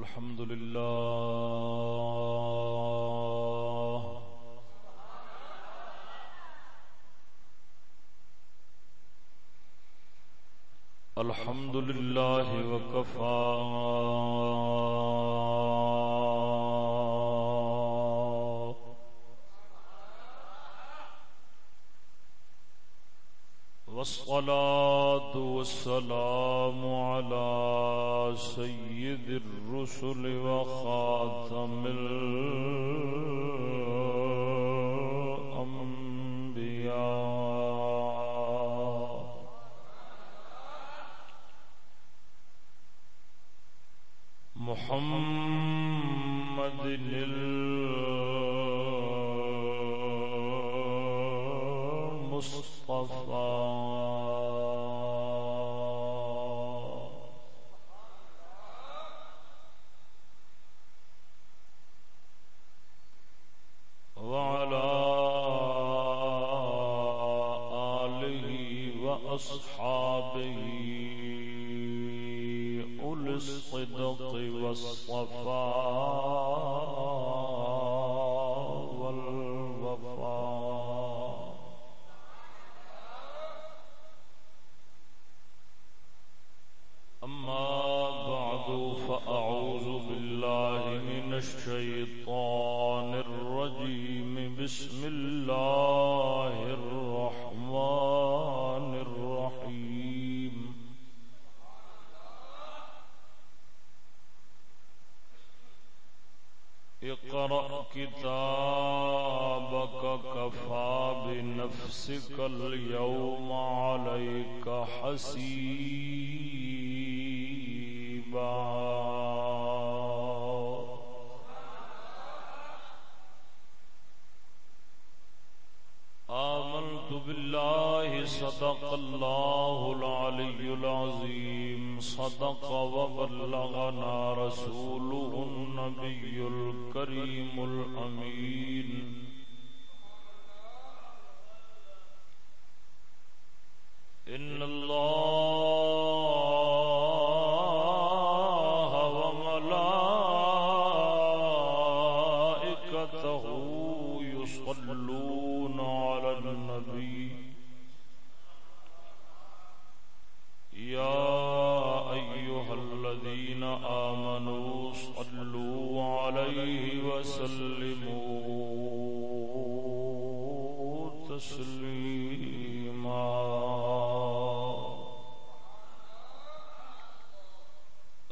الحمد لله الحمد لله وكفى رسول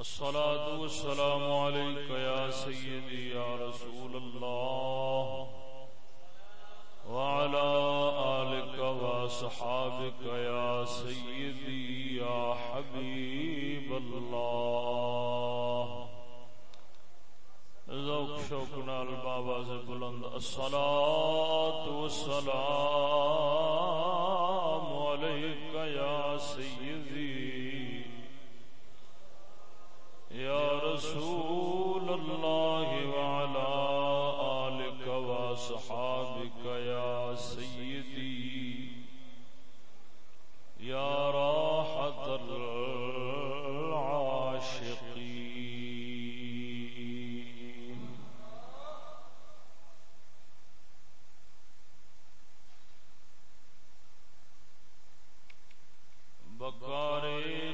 الصلاة والسلام عليك يا سيدي يا رسول الله. وعلى آلك وصحابك يا سيدي يا حبيب الله. ذوق شوقنا البابا سے بلند الصلاة والسلام. رسول الله وعلى آلك وصحابك يا سيدي يا راحة العاشقين بقارئ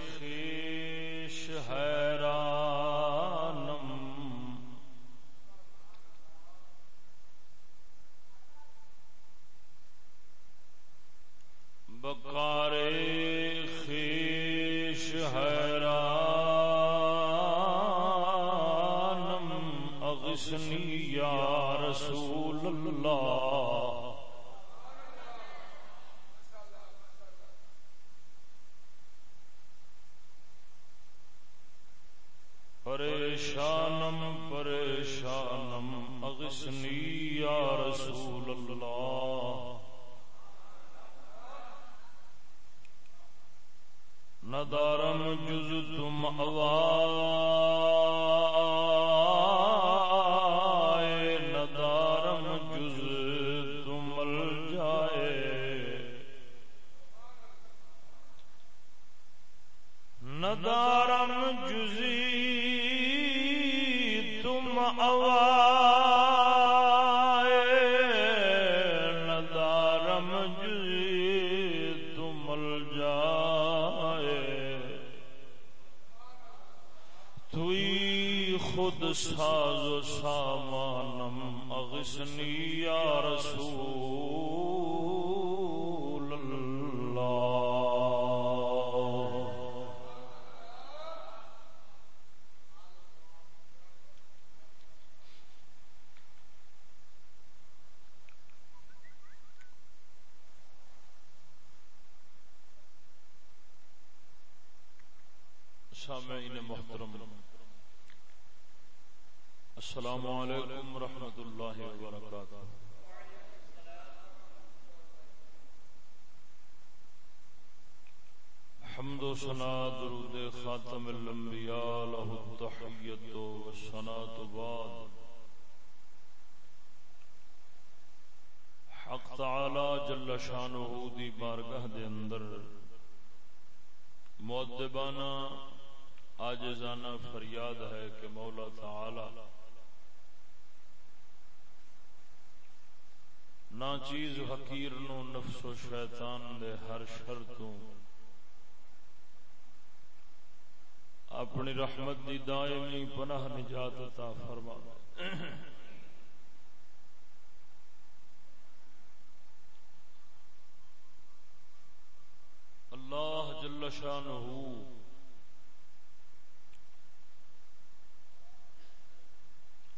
سنا درود خاتم الانبیاء له التحیت و سنات بعد. حق تعالی جل شانہ دی بارگاہ دے اندر مؤدبانہ آج فریاد ہے کہ مولا تعالی نہ چیز حقیر نو نفس و شیطان دے ہر شرطوں اپنی رحمت دی دائمی پناہ نجات عطا فرما۔ اللہ جل شانہ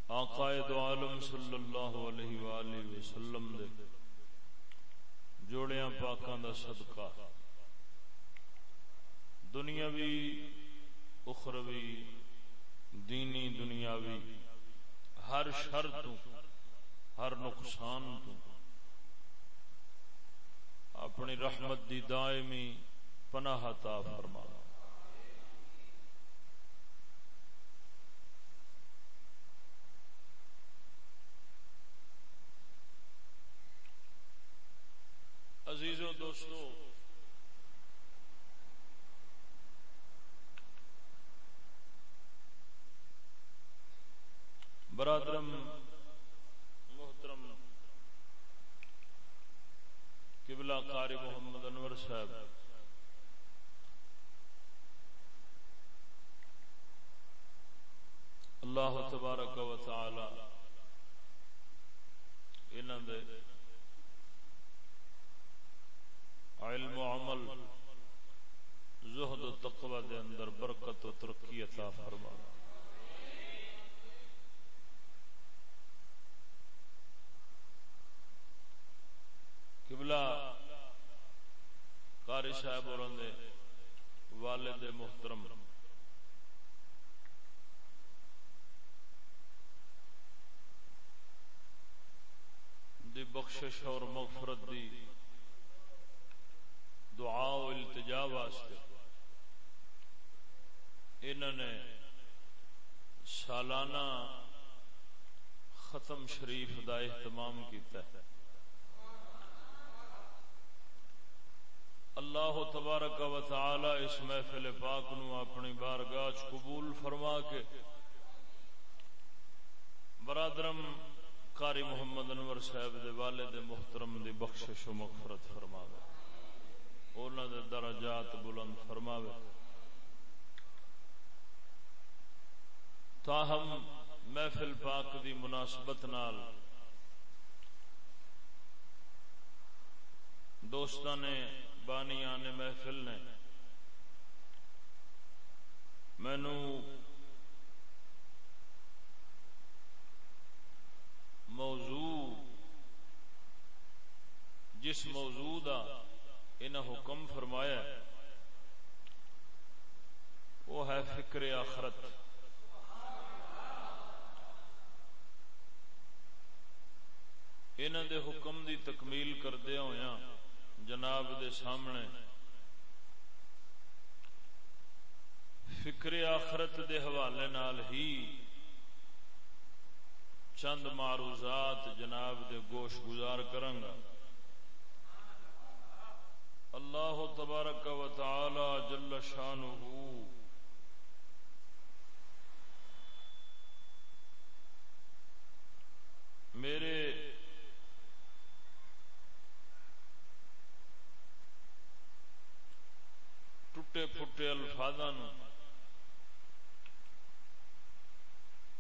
آقائد عالم صلی اللہ علیہ وآلہ وسلم دے۔ جوڑیاں پاکاں دا صدقہ۔ دنیاوی اخروی، دینی، دنیاوی، ہر شر تو، ہر نقصان تو۔ اپنی رحمت دی دائمی پناہ تا فرما۔ عزیزوں دوستو برادرم، محترم، قبلہ قاری محمد انور صاحب۔ اللہ تبارک و تعالی انہوں دے علم و عمل، زہد و تقوی دے اندر برکت و ترقی عطا فرما قبلہ قاری صاحب اور والد محترم۔ دی بخشش اور مغفرت دی دعا و التجا واسطے انہوں نے سالانہ ختم شریف کا اہتمام کیتا ہے۔ اللہ تبارک و تعالی اس محفل پاک نو اپنی بارگاہ قبول فرما کے برادرم قاری محمد انور صاحب دے والد محترم دی بخشش و مغفرت فرما دے دے درجات بلند فرماوے۔ تاہم محفل پاک دی مناسبت نال دوستان نے بانی آنے محفل نے۔ مینو موضوع، جس موضوع دا انہیں حکم فرمایا ہے، وہ ہے فکر آخرت۔ انہوں دے حکم دی تکمیل کردیا ہوا جناب دے سامنے۔ فکر آخرت دے حوالے نال ہی چند معروضات جناب دے گوش گزار کرنگا۔ اللہ تبارک و تعالی جل شانہ میرے الفاظ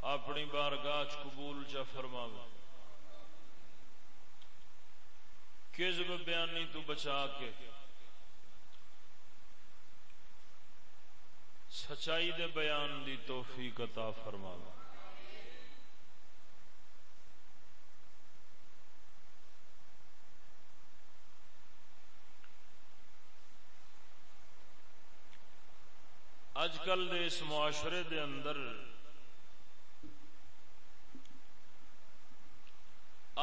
اپنی بارگاہ قبول چا فرماو کزب بیانی تو بچا کے۔ سچائی دے بیان دی توفیق عطا فرماوے۔ اج کل دے اس معاشرے دے اندر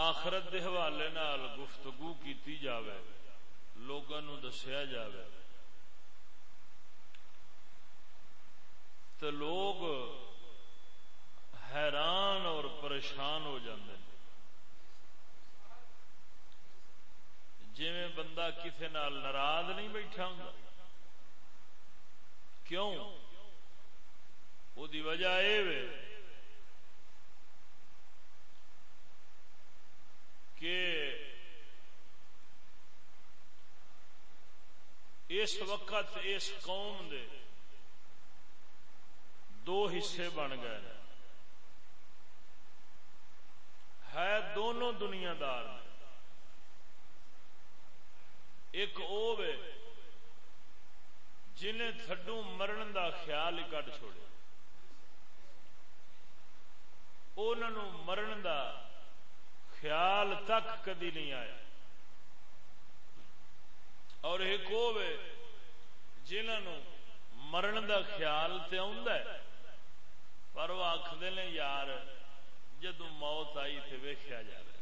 آخرت دے حوالے نال گفتگو کیتی جاوے لوگوں نو دسیا جاوے۔ تو لوگ حیران اور پریشان ہو جاندے جی بندہ کسی نال ناراض نہیں بیٹھا ہوں کیوں؟ وہ وجہ یہ کہ اس وقت اس قوم دے دو حصے بن گئے ہے دونوں دنیا دار ایک او جنہیں تھڈو مرن دا خیال ہی کٹ چھوڑے۔ انہوں مرن دا خیال تک کدی نہیں آیا۔ اور ایک ہوے جنہوں مرن دا خیال تے ہے۔ پر وہ آخر نے، یار جدو موت آئی تے ویخیا جا رہا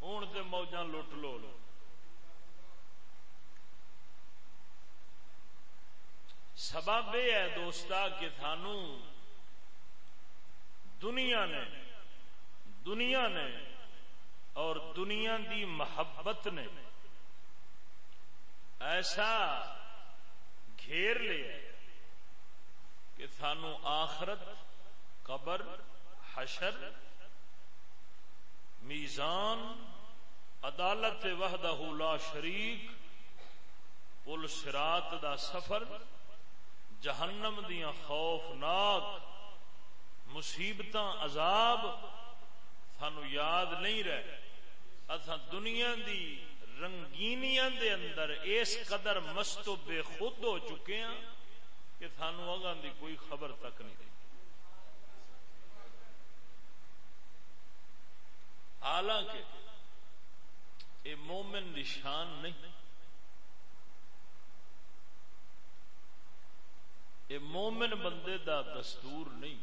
ہوں تو موجاں لٹ لو لو۔ سبب یہ ہے دوستا کہ سانو دنیا نے دنیا نے اور دنیا دی محبت نے ایسا گھیر لیا کہ سانو آخرت، قبر، حشر، میزان، عدالت وحدہ لا شریک، پل سرات دا سفر جہنم دیا خوفناک مصیبت عذاب سانو یاد نہیں رہے۔ اصا دنیا دی رنگینیاں دے اندر اس قدر مست و بے خود ہو چکے ہیں کہ سانو اگاں دی کوئی خبر تک نہیں رہی۔ حالانکہ یہ مومن نشان نہیں۔ یہ مومن بندے دا دستور نہیں۔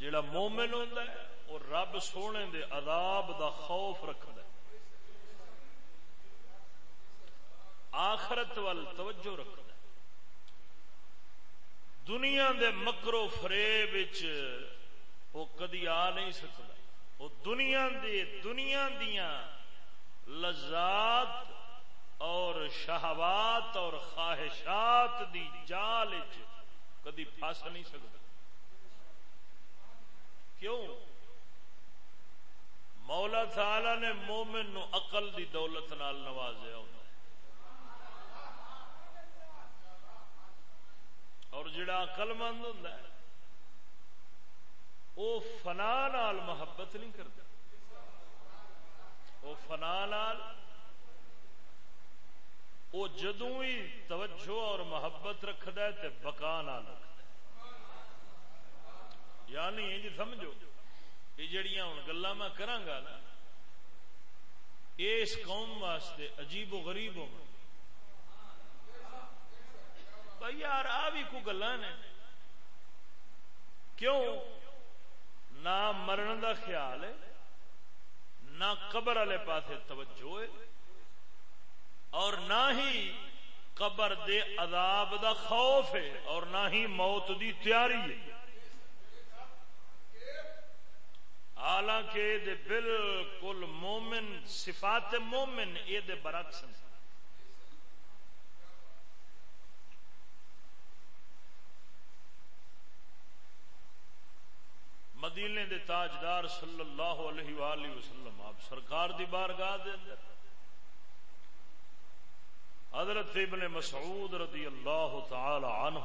جڑا مومن ہوتا ہے وہ رب سونے دے عذاب دا خوف رکھد آخرت وال توجہ رکھد دنیا دے مکرو فریب وہ کدی آ نہیں سکتا وہ دنیا دے دنیا دیا لذات اور شہوات اور خواہشات دی جال کدی پھس نہیں سکتا کیوں؟ مولا تعالی نے مومن نو اقل دی دولت نال نوازیا اور جڑا اقل مند ہوں وہ فنا نال محبت نہیں کرتا وہ فنا نال وہ جدوں ہی توجہ اور محبت رکھد ہے تے بکا نال رکھد یعنی انج سمجھو یہ جڑیاں ہوں گلا میں کرا نا یہ اس قوم واسطے عجیب و غریب ہو۔ بھائی یار، آ بھی کو گلا نے۔ کیوں؟ نہ مرن دا خیال ہے، نہ قبر والے پاسے توجہ ہے۔ اور نہ ہی قبر دے عذاب دا خوف ہے اور نہ ہی موت دی تیاری ہے۔ حالانکہ دے بالکل مومن، صفات مومن یہ دے برعکس مدینے دے تاجدار صلی اللہ علیہ وآلہ وسلم، آپ سرکار دی بارگاہ دے اندر۔ حضرت ابن مسعود رضی اللہ تعالی عنہ،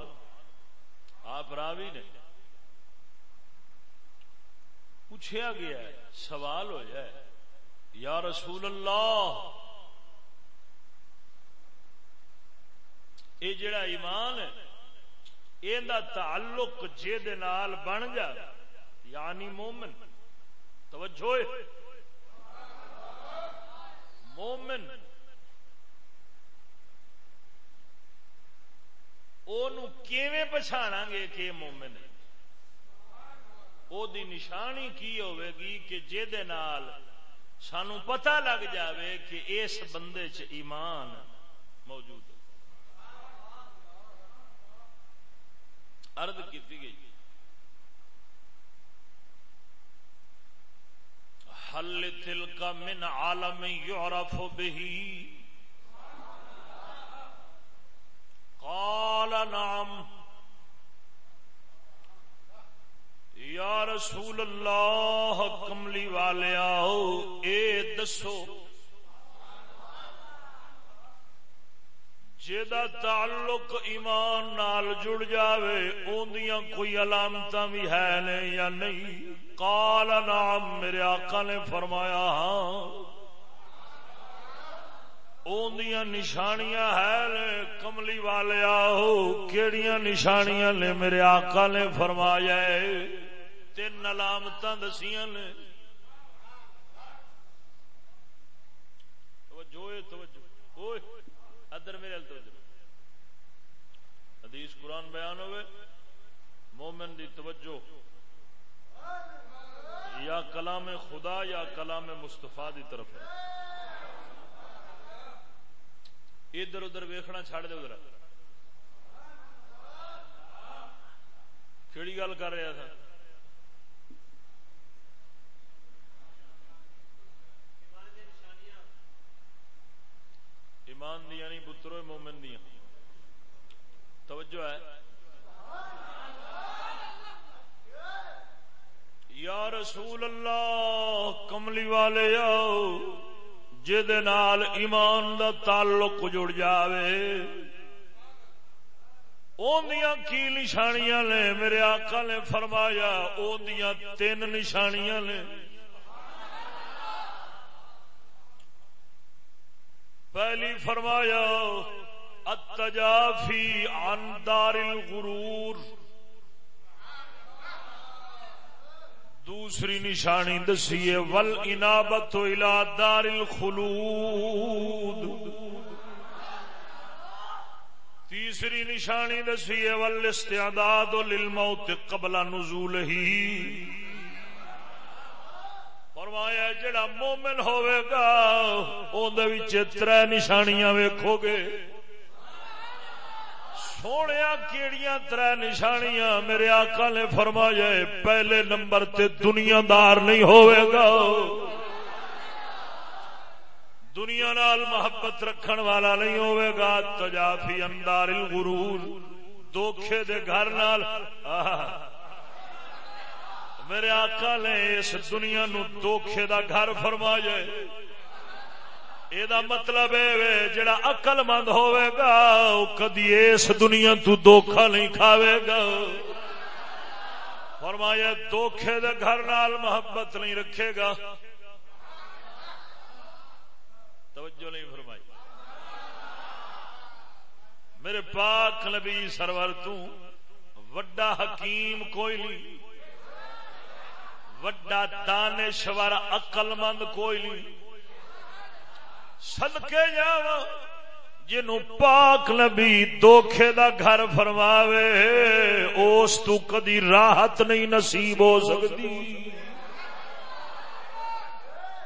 آپ راوی نے پوچھا گیا ہے، سوال ہو جائے یا رسول اللہ، یہ جڑا ایمان ہے یہ تعلق جہد بن جا یعنی مومن، توجہ مومن پچھاڑا گے کہ مومن ہے؟ او دی نشانی کی ہوئے گی کہ جے دے نال سانو پتہ لگ جاوے کہ اس بندے چ ایمان موجود ہے۔ ارد کی گئی۔ حل تل کا من عالم یعرف بہی۔ قال نعم. یا رسول اللہ کملی والے آؤ اے دسو جا تعلق ایمان نال جڑ جاوے اوندیاں کوئی علامت بھی ہے نے یا نہیں؟ قال نام میرے آقا نے فرمایا ہاں۔ اوندیاں نشانیاں ہے کملی والے آؤ کیڑیاں نشانیاں نے میرے آقا نے فرمایا تین علامت دسیاں نے توجہ توجہ ادھر میرے حدیث قرآن بیان ہوئے، مومن دی توجہ۔ یا کلام خدا یا کلام مستفا دی طرف ہے۔ ادھر ادھر ویخنا چھڑ دے ادھر۔ کہڑی گل کر رہا تھا ایمان دیا نہیں یعنی پترو مومن دیا توجہ ہے۔ یا رسول اللہ، کملی والے آؤ۔ جال ایمان دا تعلق جڑ جاوے۔ اندیاں کی نشانیاں نے؟ میرے آقا نے فرمایا اندیاں تین نشانیاں نے۔ پہلی فرمایا، التجافی عن دار الغرور۔ دوسری نشانی دسیے، ول انابت الى دار الخلود. تیسری نشانی دسیے، ول استعداد للموت قبل نزول ہی فرمایا، جڑا مومن ہوئے گا اندر تر نشانیاں ویکھو گے۔ سونے کیڑیاں تر نشانیاں میرے آقا نے فرمایا پہلے نمبر تے دنیا دار نہیں ہوئے گا۔ دنیا نال محبت رکھن والا نہیں ہوئے گا، تجافی اندار الغرور دوکھے دے گھر نال۔ میرے آقا نے اس دنیا نو دوکھے دا گھر فرما جائے یہ مطلب ہے جڑا اقل مند ہوئے گا کدی اس دنیا تو دھوکھا نہیں کھاوے گا فرمایا دھوکھے دے گھر نال محبت نہیں رکھے گا توجہ نہیں فرمائی میرے پاک نبی سرور تو وڈا حکیم کوئی نہیں وڈا دانشور اقل مند کوئی نہیں سدکے جا جن پاک نبی دوکھے دا گھر فرماوے اس تو کدی راحت نہیں نصیب ہو سکتی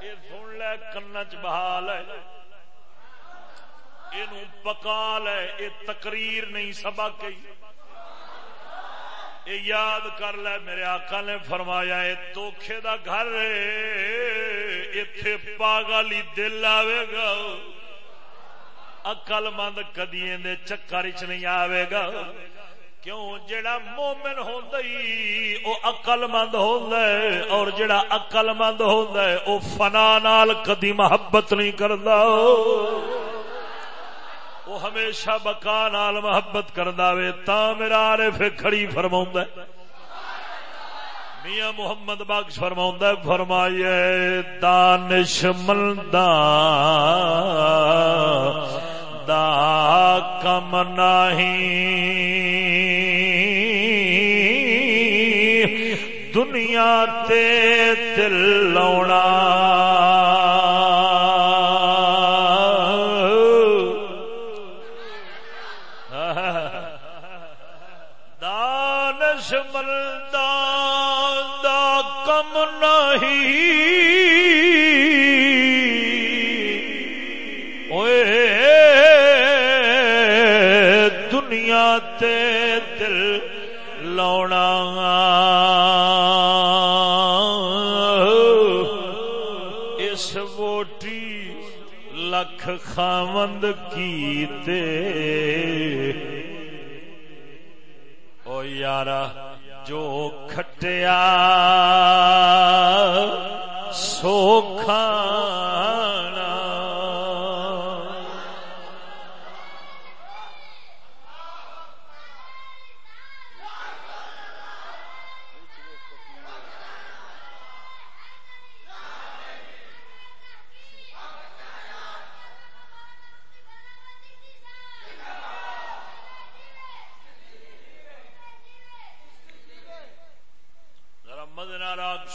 یہ سن لے کن چ بحال ہے یہ پکا لے یہ تقریر نہیں سبق یاد کر لے، میرے آقا نے فرمایا، اے دھوکھے دا گھر اتے پاگل ہی دل آئے گا۔ اقل مند کدی چکر چ نہیں آئے گا۔ کیوں؟ جڑا مومن ہوں او اقل مند ہوں اور جڑا اقل مند ہوں او فنا نال کدی محبت نہیں کرتا وہ ہمیشہ بکا نال محبت کر دے تا میرا آرے پھر کھڑی فرما میاں محمد بخش فرما فرمائیے، دانش ملدان دا کم نہیں۔ دنیا تے دل لونا۔ دل لونا۔ اس ووٹی لکھ خامند کی او یارا جو کھٹیا سوکھا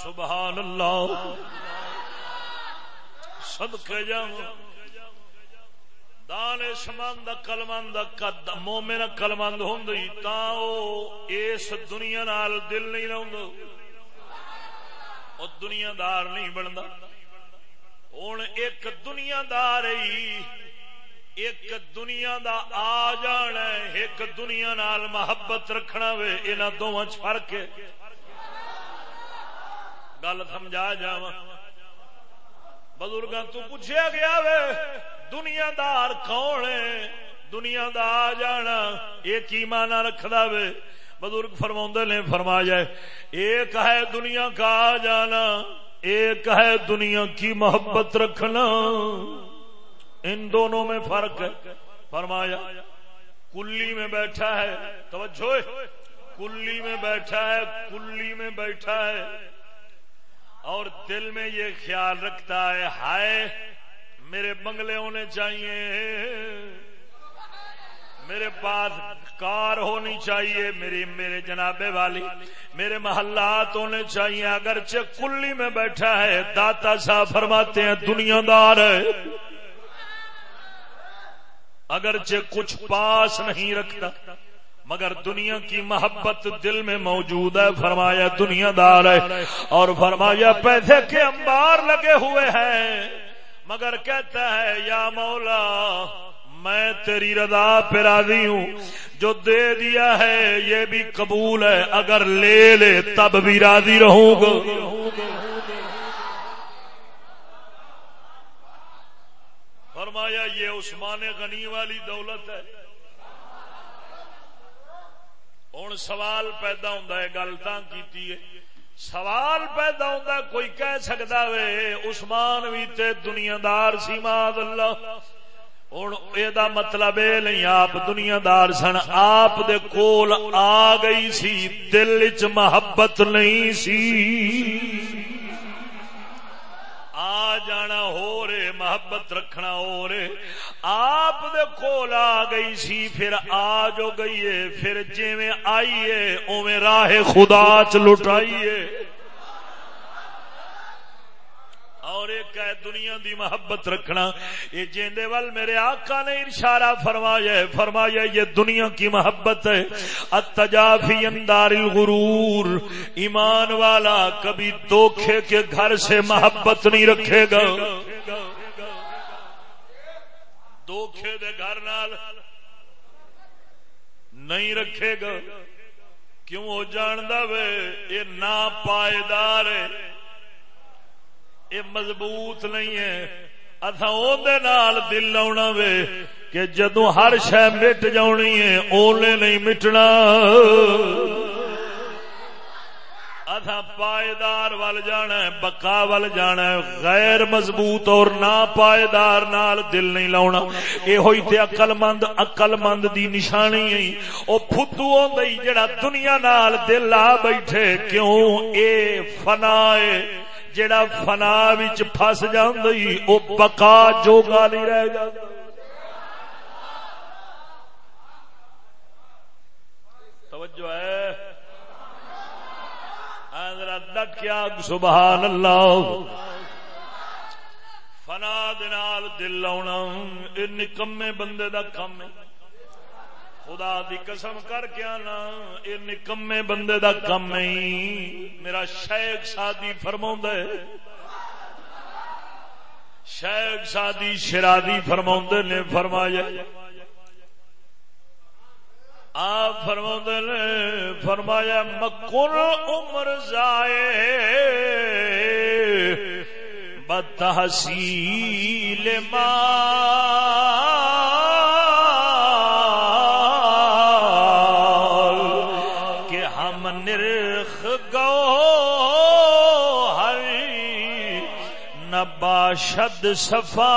سبحان اللہ صدقے جاؤں دان شمند کلمند مومن کلمند ہوں تا اس دنیا نال دل نہیں رہتا وہ دنیا دار نہیں بنتا ہوں ایک دنیا دار ایک دنیا دا آ جانا ایک دنیا نال محبت رکھنا وے انہوں دونوں فرق ہے۔ گل سمجھا جا بزرگ تو پوچھا گیا وے دنیا دار کون ہے؟ دنیا دا آ جانا، یہ کی مانا رکھدا وے؟ بزرگ فرما نے فرما جائے ایک ہے دنیا کا آ جانا، ایک ہے دنیا کی محبت رکھنا۔ ان دونوں میں فرق ہے۔ فرمایا، کلی میں بیٹھا ہے۔ توجہ کلی میں بیٹھا ہے، کلی میں بیٹھا ہے۔ اور دل میں یہ خیال رکھتا ہے، ہائے، میرے بنگلے ہونے چاہیے۔ میرے پاس کار ہونی چاہیے، میری، میرے جنابے والی، میرے محلات ہونے چاہیے۔ اگرچہ کلی میں بیٹھا ہے، داتا صاحب فرماتے ہیں، دنیا دار ہے۔ اگرچہ کچھ پاس نہیں رکھتا، مگر دنیا کی محبت دل میں موجود ہے۔ فرمایا، دنیا دار ہے۔ اور فرمایا، پیسے کے انبار لگے ہوئے ہیں۔ مگر کہتا ہے، یا مولا میں تیری رضا پہ راضی ہوں۔ جو دے دیا ہے، یہ بھی قبول ہے۔ اگر لے لے، تب بھی راضی رہوں گا۔ فرمایا، یہ عثمان غنی والی دولت ہے۔ ہوں سوال پیدا ہوتا ہے، گل کی سوال پیدا ہوتا کوئی کہہ سکتا وے، عثمان بھی تے دنیا دار سی ماد اللہ۔ ہوں یہ مطلب یہ نہیں، آپ دنیا دار سن۔ آپ دے کول آ گئی سی، دل چ محبت نہیں سی۔ آ جانا ہو رے، محبت رکھنا ہو رے۔ آپ دے کول آ گئی سی، پھر آ جو گئی ہے پھر جی آئیے اوے راہ خدا چ لٹائیے اور ایک ہے دنیا دی محبت رکھنا۔ یہ جیندے وال میرے آقا نے ارشارہ فرمایا ہے، فرمایا یہ دنیا کی محبت ہے۔ اتجافی اندار الغرور، ایمان والا کبھی دوکھے کے گھر سے محبت نہیں رکھے گا۔ دوکھے دے گھر نال نہیں رکھے گا۔ کیوں؟ ہو جاندہ وے، یہ نا پائیدار ہے۔ یہ مضبوط نہیں ہے۔ اتھا نال دل لاؤنا وے کہ جدو ہر شہ مٹ جانی ہے اولے نہیں مٹنا۔ اتھا پائیدار وال جانا ہے، بقا جانا ہے، غیر مضبوط اور نا پائیدار نال دل نہیں لاؤنا۔ اے ہوئی تے اقل مند اقل مند دی نشانی ہے۔ او پھتو ہوندی جڑا دنیا نال دل لا بیٹھے، کیوں؟ اے فنائے جڑا فنا وچ پھس جاندی او بقا جوگا نہیں رہ جاتا توجہ ہے۔ ڈٹ کیا سبحان اللہ فنا دنال دل لاؤنا نکمے بندے دا کم ہے۔ خدا دی قسم کر کے آنا یہ نکمے بندے دا کم نہیں۔ میرا شیخ سادی فرما شیخ سادی شرادی فرما نے فرمایا۔ آپ فرما نے فرمایا، مکر عمر زائے، بتحصیل مال نباشد صفا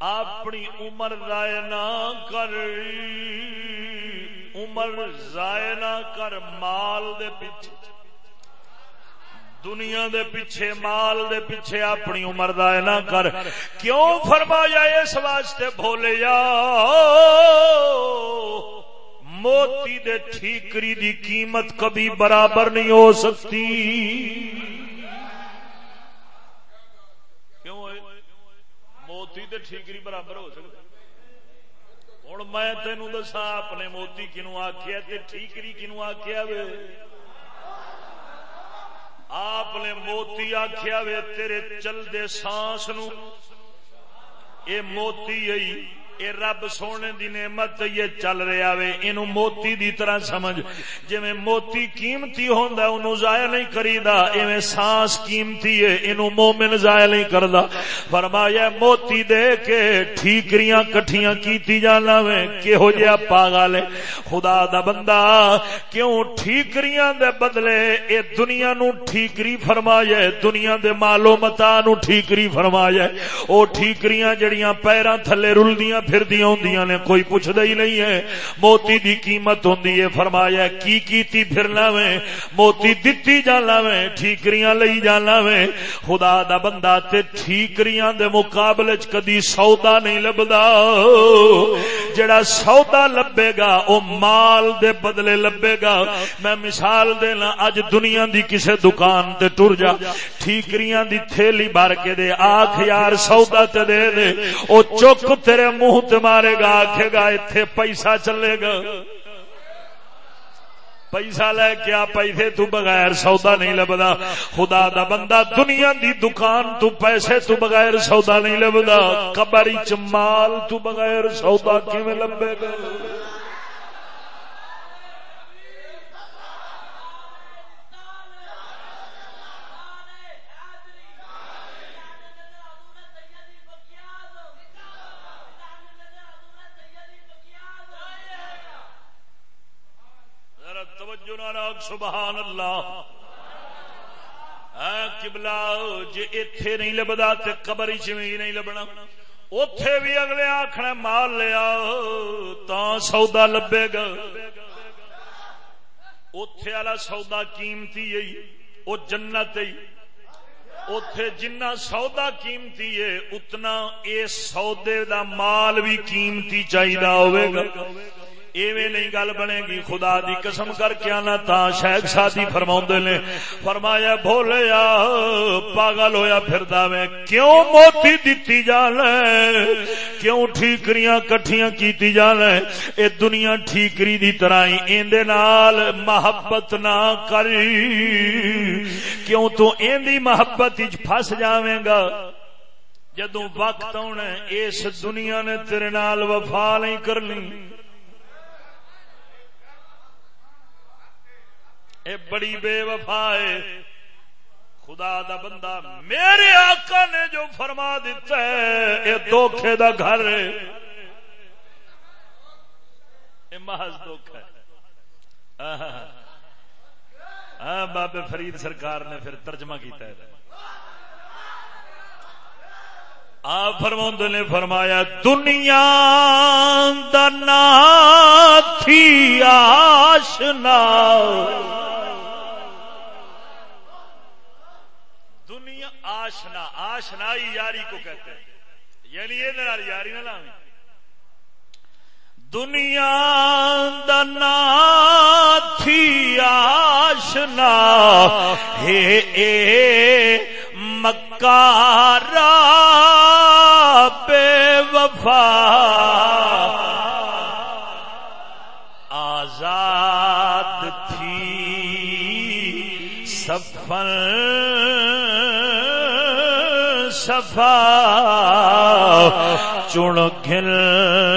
اپنی عمر ضائع نہ کر، عمر ضائع نہ کر مال دے پیچھے، دنیا دے پیچھے، مال دے پیچھے اپنی عمر ضائع نہ کر۔ کیوں فرمایا اس واسطے بھولے یا موتی دے ٹھیکری دی قیمت کبھی برابر نہیں ہو سکتی۔ ٹھیکری برابر ہو سکتا ہوں میں تین دسا اپنے موتی کنو آخیا ٹھیکری کنو آخیا وے۔ آپ نے موتی آخیا وے، تیرے چلتے سانس نو اے موتی آئی اے رب سونے دی نعمت یہ چل رہا وے، اینو موتی دی طرح سمجھ۔ جویں موتی قیمتی ہوندا ہے، اونوں ضائع نہیں کریدا۔ ایویں سانس قیمتی ہے، اینو مومن ضائع نہیں کردا۔ فرمایا، موتی دے کے ٹھیکریاں کٹھیاں کیتی جانا وے کہو جیا پاگل ہے۔ خدا دا بندہ، کیوں ٹھیکریاں دے بدلے اے دنیا نو ٹھیکری فرمایا دنیا دے مالو متا نو ٹھیکری فرمایا او ٹھیکریاں جڑیاں پیراں تھلے رلدیاں پھر دیا ہوں نے، کوئی پوچھ ہی نہیں ہے۔ موتی دی قیمت ہوں فرمایا کی کیتی پھر لاویں؟ موتی دتی جا لاویں، ٹھیکریاں لئی جا لاویں۔ خدا دا بندہ تے ٹھیکریاں دے مقابلے چ کدی سودا نہیں لبدا۔ جڑا سودا لبے گا، او مال دے بدلے لبے گا۔ میں مثال دینا، اج دنیا دی کسے دکان تے ٹر جا۔ ٹھیکریاں دی تھیلی بھر کے دے، آکھ یار سودا تے دے دے۔ او چک تیرے منہ منہ مارے گا آخے گا اتے پیسہ چلے گا۔ پیسہ لے کے آ، پیسے تو بغیر سودا نہیں لبدا۔ خدا دا بندہ دنیا دی دکان تو پیسے تو بغیر سودا نہیں لبدا۔ قبر چ مال تو بغیر سودا کیویں لبے گا؟ سبحان اللہ. کبلا جی اتے نہیں لبدا تو قبر چ نہیں لبنا. اتے بھی اگلے آخر مال لیا، تا سودا لبے گا. اتے والا سودا قیمتی وہ جنت اتے جنا سودا قیمتی ہے، اتنا اے سودے دا مال بھی قیمتی چاہیے ہوگا ایویں نہیں گل بنے گی، خدا دی قسم کر کے آنا تا شیخ سادی فرما نے۔ فرمایا بولیا پاگل ہویا پھر میں۔ کیوں موتی دیتی جانا کیوں ٹھیکریاں کٹھیاں کیتی جانا اے دنیا ٹھیکری دی طرح ہی ایندے نال محبت نہ کر۔ کیوں تو ایندی محبت وچ پھس جاویں گا؟ جدوں وقت آنا اس دنیا نے تیرے نال وفا نہیں کرنی۔ اے بڑی بے وفا ہے خدا دا بندہ میرے آقا نے جو فرما دیتا ہے یہ دھوکھے دا گھر یہ محض دھوکھا ہے۔ ہاں بابے فرید سرکار نے پھر ترجمہ کیتا ہے۔ آپ فرما نے فرمایا، دنیا دنا تھی آشنا دنیا آشنا آشنائی یاری کو کہتے ہیں۔ یعنی یہ یاری نہ لاوی دنیا دنا تھی آشنا، ہے، اے مکارا بے وفا۔ سفا چن گل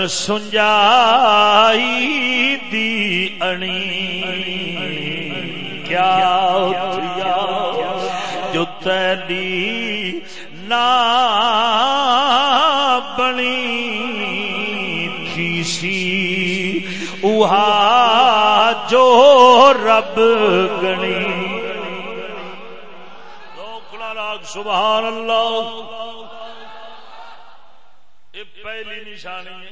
سنجائی دی انی کیا جو تیلی نا بنی تھی سی اہا جو رب گنی۔ سبحان اللہ۔ یہ پہلی نشانی ہے۔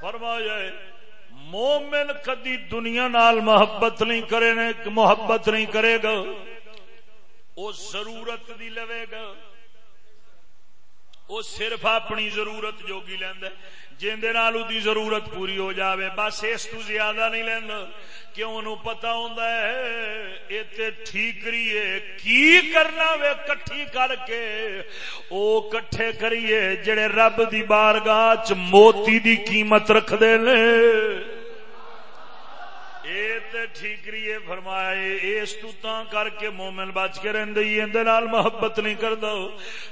فرمایا مومن کدی دنیا نال محبت نہیں کرے محبت نہیں کرے گا۔ وہ ضرورت دی لوے گا۔ وہ صرف اپنی ضرورت جوگی لینا جیندے نال دی ضرورت پوری ہو جاوے۔ بس اس تو زیادہ نہیں لینا۔ کیوں نو پتا ہوندا ہے؟ اے تے ٹھیکری کی کرنا وے؟ کٹھی کر کے۔ او کٹھے کریے۔ جڑے رب دی بارگاہ چ موتی دی قیمت رکھ دے لے نے ٹھیکری فرمایا اس تو کر کے مومن بچ کے رہی نال محبت نہیں کر دو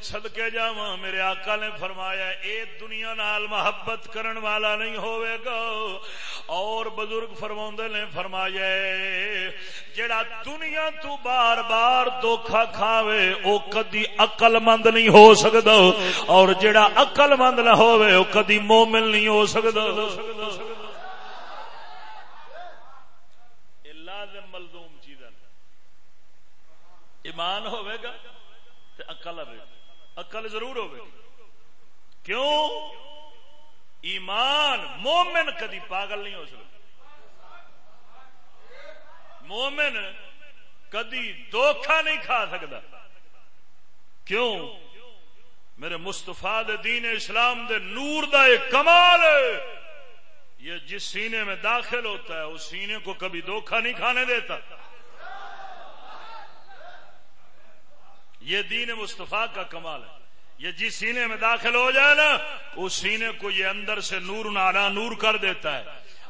سدکے جا میرے آقا نے فرمایا اے دنیا نال محبت کرن والا نہیں ہوئے گا۔ اور بزرگ فرما نے فرمایا جڑا دنیا تو بار بار دھوکھا کھاوے، او کدی عقل مند نہیں ہو سکتا اور جڑا عقل مند نہ ہوئے، او کدی مومن نہیں ہو سکتا ایمان ہوئے گا تو اقل ہوئے اقل ضرور ہوئے کیوں؟ ایمان مومن کدی پاگل نہیں ہو سکتا۔ مومن کدی دھوکھا نہیں کھا سکتا۔ کیوں؟ میرے مستفا دین اسلام دے نور دا ایک کمال ہے۔ یہ جس سینے میں داخل ہوتا ہے، اس سینے کو کبھی دھوکھا نہیں کھانے دیتا۔ یہ دین مصطفیٰ کا کمال ہے۔ یہ جس سینے میں داخل ہو جائے نا، اس سینے کو یہ اندر سے نور نارا نور کر دیتا ہے۔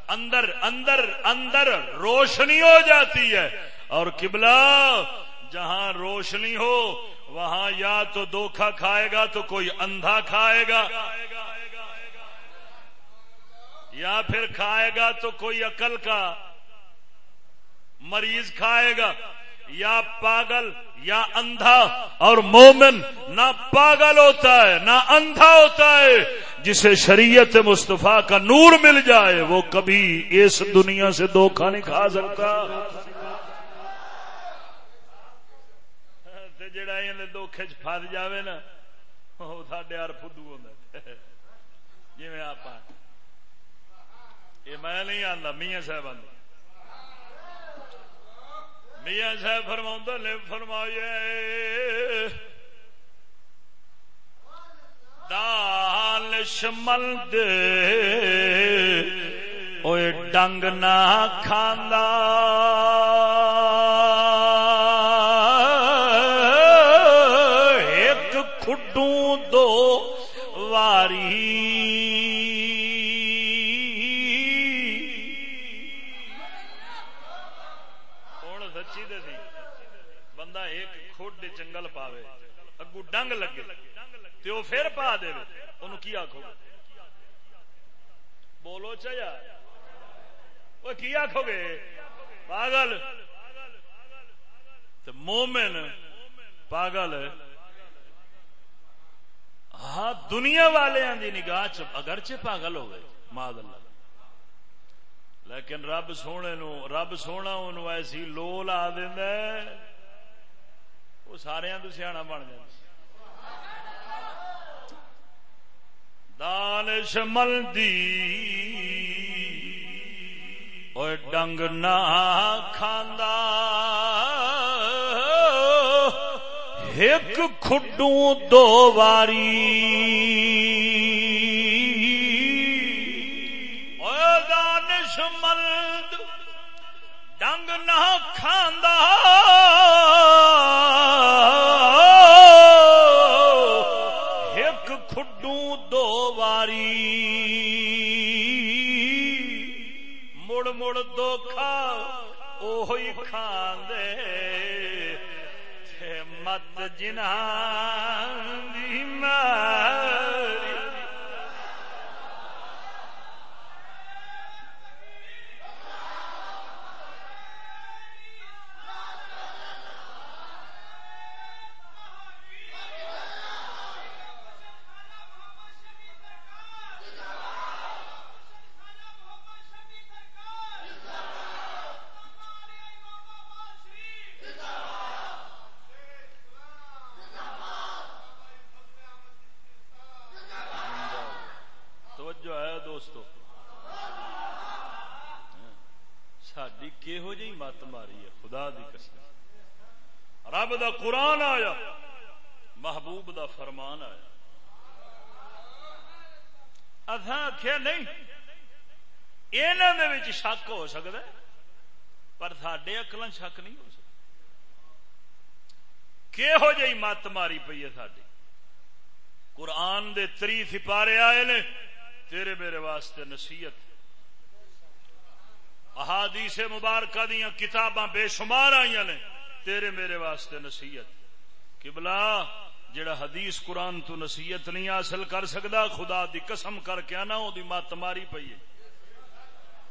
اندر اندر اندر روشنی ہو جاتی ہے۔ اور قبلہ، جہاں روشنی ہو، وہاں یا تو دھوکھا کھائے گا تو کوئی اندھا کھائے گا۔ یا پھر کھائے گا تو کوئی عقل کا مریض کھائے گا۔ یا پاگل یا اندھا اور مومن نہ پاگل ہوتا ہے، نہ اندھا ہوتا ہے۔ جسے شریعت مصطفیٰ کا نور مل جائے، وہ کبھی اس دنیا سے دھوکھا نہیں کھا سکتا۔ جڑا دھوکھے چ فس جائے نا، وہ سڈے ہر فدو ہوں جی آپ یہ میں نہیں آتا میاں صاحب آدھا میاں صاحب فرما نے فرمایا دانش مند اوے ڈنگ نہ کھانا ایک کھڈوں دو واری ڈنگ لگے تو وہ پھر پا دے ان کی آخو گے بولو چاہیا وہ کی آخو گے پاگل مومن پاگل ہاں دنیا والے دی نگاہ چ اگرچہ پاگل ہوئے ماد اللہ لیکن رب سونے نو رب سونا ان ایسی لو لا دینا وہ سارے تو سیاح بن جائے دانش ملدی۔ اور ڈنگ نہ کھاندہ ایک کھڈوں دو واری۔ دانش مند ڈنگ نہ کھاندا۔ مڑ دو کھا اوہی کھاندے مت جنا رب دا قرآن آیا، محبوب دا فرمان آیا. اتھا آخیا نہیں یہ شک ہو سکتا پر سڈے اکل شک نہیں ہو سکتا کہہو جی مت ماری پی ہے ساری قرآن دے تری سپارے آئے نے تیرے میرے واسطے نصیحت احادیث مبارکہ دیا کتاباں بے شمار آئی نے، تیرے میرے واسطے نصیحت۔ کبلا جڑا حدیث قرآن تو نصیحت نہیں حاصل کر سکتا خدا دی قسم کر کے آنا دی مت ماری پی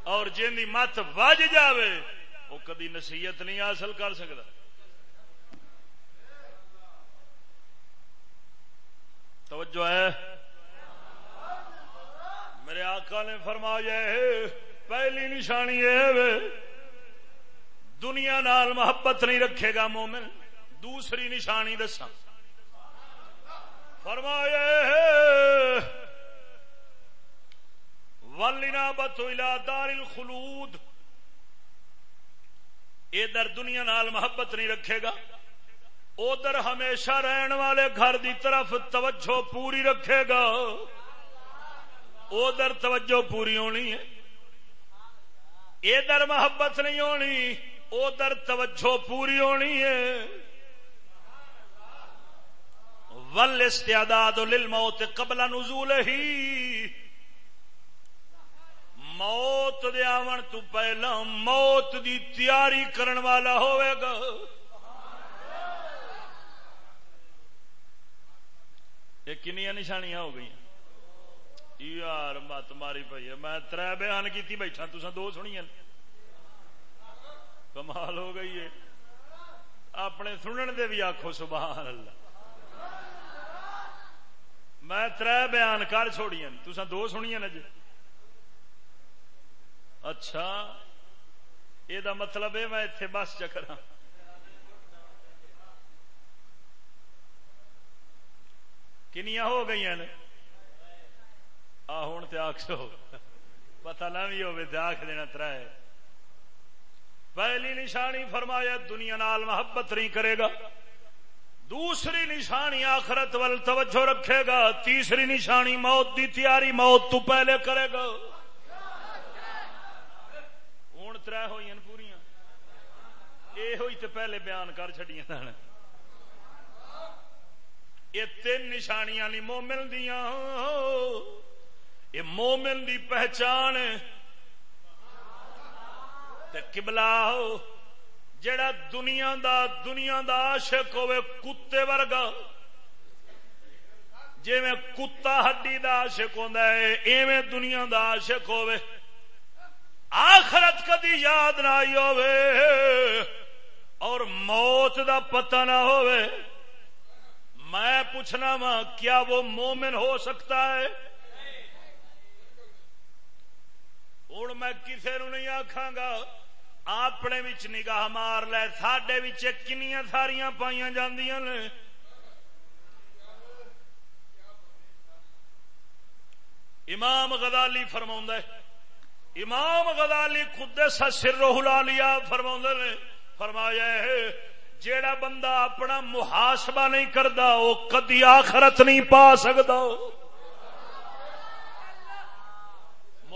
اور جن دی مت وج جاوے وہ کدی نصیحت نہیں حاصل کر سکتا توجہ ہے۔ میرے آقا نے فرمایا پہلی نشانی ہے دنیا نال محبت نہیں رکھے گا مومن، دوسری نشانی دسا فرمایا ولینا بتلا دار الخلود۔ ادھر دنیا نال محبت نہیں رکھے گا، ادھر ہمیشہ رہن والے گھر دی طرف توجہ پوری رکھے گا۔ ادھر توجہ پوری ہونی ہے۔ ادھر محبت نہیں ہونی، ادھر توجہ پوری ہونی ہے۔ ول استعداد للموت قبل نزول ہی موت دے آون تو پہلا موت دی تیاری کرن والا ہوئے گا۔ یہ کنیا نشانیاں ہو گئی یار مت ماری پی میں تر بیان کی بیٹھا تسا دو سنیا کمال ہو گئی ہے اپنے سنن دے بھی آخو سبحان اللہ میں تر بیان کر چھوڑی تسا دو سنیا جی اچھا یہ مطلب ہے میں اتنے بس چکر کنیا ہو گئی نے آ ہوں تو آخ پتا نہ بھی ہوے آخ دینا تر پہلی نشانی فرمایا، دنیا نال محبت نہیں کرے گا۔ دوسری نشانی آخرت ول توجہ رکھے گا۔ تیسری نشانی موت دی تیاری موت تو پہلے کرے گا۔ ہوں تر ہوئی پوریا یہ ہوئی تو پہلے بیان کر چڑیا یہ تین نشانیاں نہیں، مومن دیا یہ مومن دی پہچان کبلا جڑا دنیا دا دنیا دا عاشق ہوے کتے ورگا جی میں کتا ہڈی دا عاشق ہوندا ہے، ایویں دنیا دا عاشق ہوے آخرت کدی یاد نہ آئی ہوے اور موت دا پتہ نہ ہوئے۔ میں پوچھنا وا، کیا وہ مومن ہو سکتا ہے؟ ہوں میں کسی نو نہیں آخا گا اپنے نگاہ مار لے سڈے کنیا ساریاں پائیا جاندیاں نے امام غزالی فرما امام غزالی خود سر روح لیا فرما نے فرمایا ہے جیڑا بندہ اپنا محاسبہ نہیں کرتا وہ کدی آخرت نہیں پا سکتا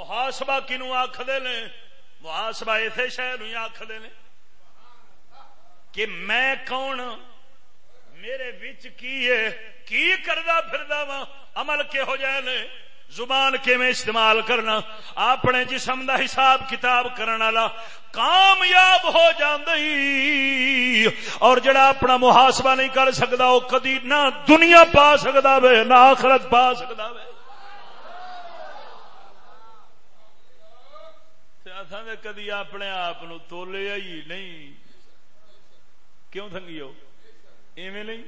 محاسبہ کنو آخر نے محاسبہ اسے شہر آخر نے کہ میں کون میرے بچ کی ہے کی کردا پھردا وا عمل کے ہو جائے نے زبان کے میں استعمال کرنا اپنے جسم دا حساب کتاب کرنا لا کامیاب ہو جاندی اور جڑا اپنا محاسبہ نہیں کر سکتا وہ کدی نہ دنیا پا سکتا وے نہ آخرت پا سکتا وے اساں تے کدی اپنے آپ نو تولیا ہی نہیں۔ کیوں تھنگی ہو ایویں نہیں؟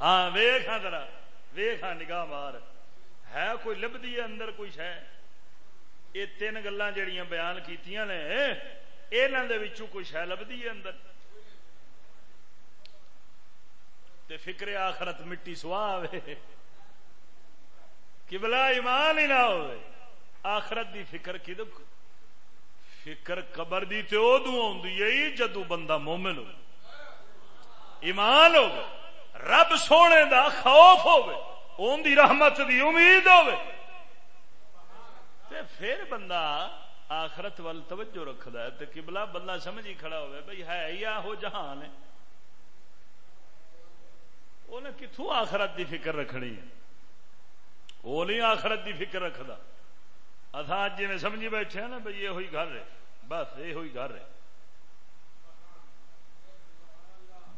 ہاں ویخ ذرا ویخ نگاہ مار۔ ہے کوئی لبھی ہے اندر کوئی شہ یہ تین گلا جہیا بیان کی کوئی شہ لبھی ہے اندر؟ تے فکر آخرت مٹی سواہ کہ بلا ایمان ہی نہ ہو آخرت دی فکر کی دکھ؟ فکر قبر دی تے او دو ادو آئی جدو بندہ مومن ہو ایمان ہو رب سونے دا خوف ہوگی ان دی رحمت دی امید ہوے تے پھر بندہ آخرت وال توجہ رکھدا ہے تے قبلہ بندہ سمجھ ہی کھڑا ہوئے، بھئی ہے یا ہو جہان ہے۔ انہیں کتوں آخرت دی فکر رکھنی ہے؟ وہ نہیں آخرت دی فکر رکھدا۔ اتھا جی میں سمجھی بیٹھے ہیں نا، بھئی یہ ہوئی گھر ہے۔ بس یہ ہوئی گھر ہے۔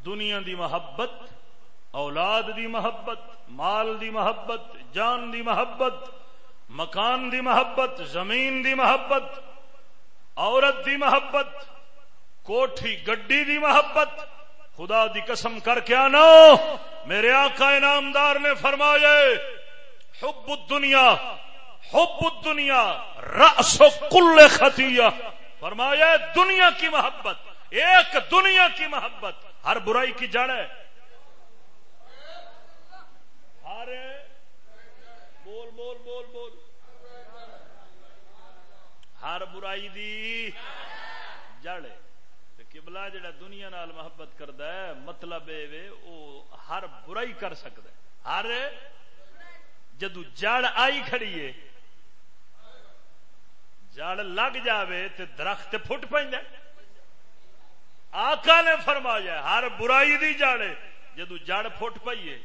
دنیا دی محبت، اولاد دی محبت، مال دی محبت، جان دی محبت، مکان دی محبت، زمین دی محبت، عورت دی محبت، کوٹھی گڈی دی محبت۔ خدا دی قسم کر کے آنا میرے آقا انعامدار نے فرمایا حب الدنیا حب الدنیا رأس کل خطیہ فرمایا دنیا کی محبت، ایک دنیا کی محبت. ہر برائی کی جڑ ہے۔ بول بول بول بول ہر برائی دی جڑ کبلا جڑا دنیا نال محبت کرتا ہے مطلب او ہر برائی کر سکتا ہے۔ ہر جدو جڑ آئی کھڑی ہے جڑ لگ جاوے تے درخت پھٹ پہ آقا نے فرمایا، ہر برائی دی جڑ جدو جڑ پھٹ پئی ہے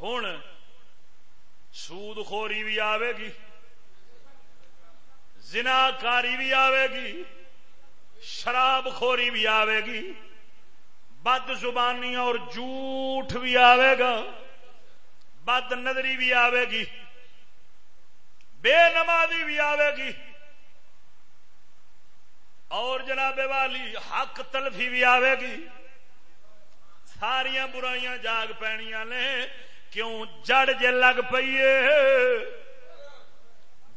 ہوں سود خوری بھی آئے گی زنا کاری بھی آئے گی، شراب خوری بھی آئے گی، بد زبانی اور جھوٹ بھی آئے گا، بد نظری بھی آئے گی۔ بے نمازی بھی آئے گی۔ اور جناب والی حق تلفی بھی آئے گی۔ ساریا برائیاں جاگ پینیاں نے۔ کیوں جڑ جے لگ پیے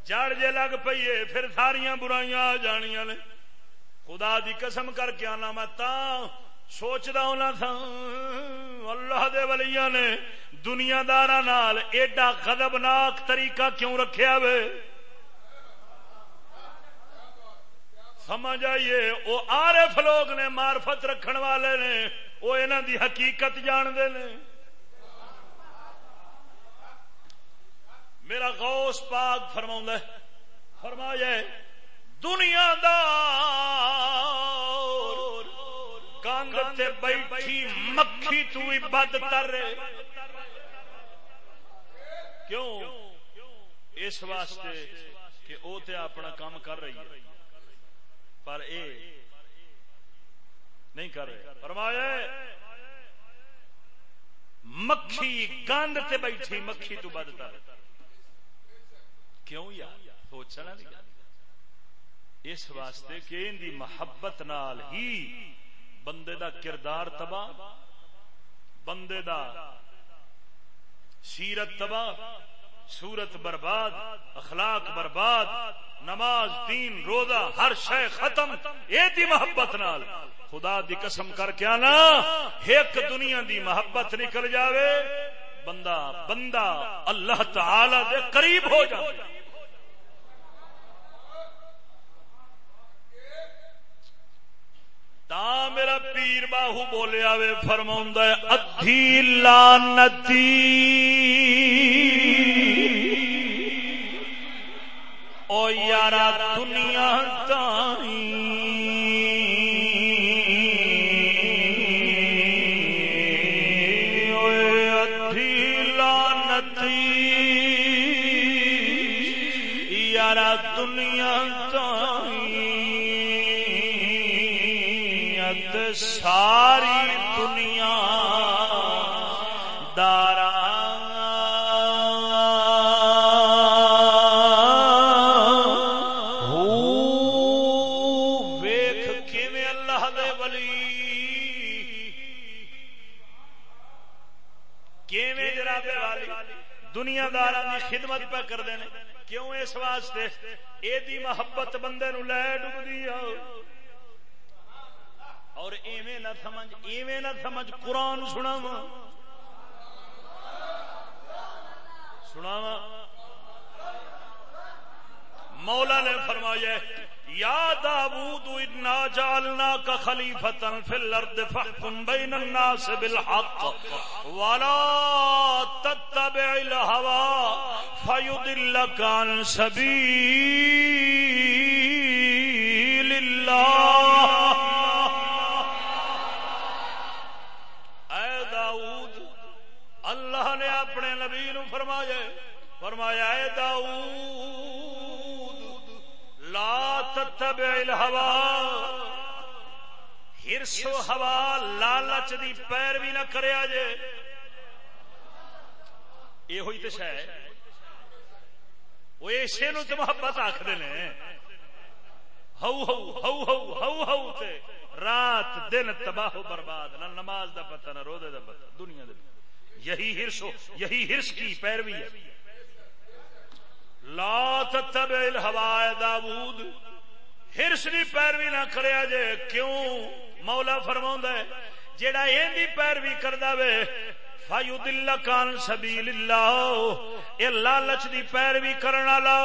جڑ جے لگ پیے پھر ساریا برائیاں آ جانیا نے۔ خدا دی قسم کر کے آنا میں سوچتا ہونا تھا۔ اللہ دے ولیاں نے۔ دنیا دار نال ایڈا خدبناک طریقہ کیوں رکھیا وے سمجھ آئیے، وہ آرف لوگ نے مارفت رکھن والے نے، وہ انہوں دی حقیقت جانتے ہیں میرا غوث پاک فرما فرمایا دنیا تے بیٹھی مکھی تو بد تر کیوں؟ اس واسطے کہ او تے اپنا کام کر رہی ہے۔ پر اے نہیں کر رہے۔ فرمایا مکھی گند تے بیٹھی، مکھی تو بد تر کیوں یار سوچنا نہیں۔ اس واسطے کہ ان دی محبت نال ہی بندے دا کردار تباہ، بندے دا سیرت تباہ، سورت برباد، اخلاق برباد، نماز، دین، روزہ، ہر شے ختم اے دی محبت نال۔ خدا دی قسم کر کے آنا، ایک دنیا دی محبت نکل جاوے، بندہ بندہ اللہ تعالی دے قریب ہو جائے تا میرا پیر باہو بولیا وے فرما ادھی لانتی او یارا دنیا تائیں ساری دنیا دارا۔ اللہ دنیا دار کی خدمت پہ کرتے ہیں کیوں اس واسطے؟ یہ محبت بندے نو لے ڈبدی آ اور ایویں نہ سمجھ، ایویں نہ سمجھ، قرآن سنا سنا مولا نے فرمایا یا داود انا جعلنا کا خلیفتا فی الارض فحکم بین الناس بالحق ولا تتبع الهوى فيضلك عن سبيل الله اللہ نے اپنے نبی نو فرمایا فرمایا اے داؤد، لا تتبع الهوى. ہرس و ہوا، لالچ دی پیر بھی نہ کریا جے یہ ہوئی تو شاید وہ اسے نو تو محبت آخر نے۔ ہو ہو ہو ہو ہو ہو تے رات، دن تباہ برباد، نہ نماز دا پتہ، نہ روزے دا پتہ، دنیا دے یہی ہرس ہو یہی ہرس کی پیروی ہے۔ لا تتبع الهوى داوود۔ ہرس دی پیروی نہ کریا جے، کیوں؟ مولا فرماوندا ہے، جیڑا این دی پیروی کردا وے فایدلک عن سبیل اللہ اے لالچ دی پیروی کرن والا۔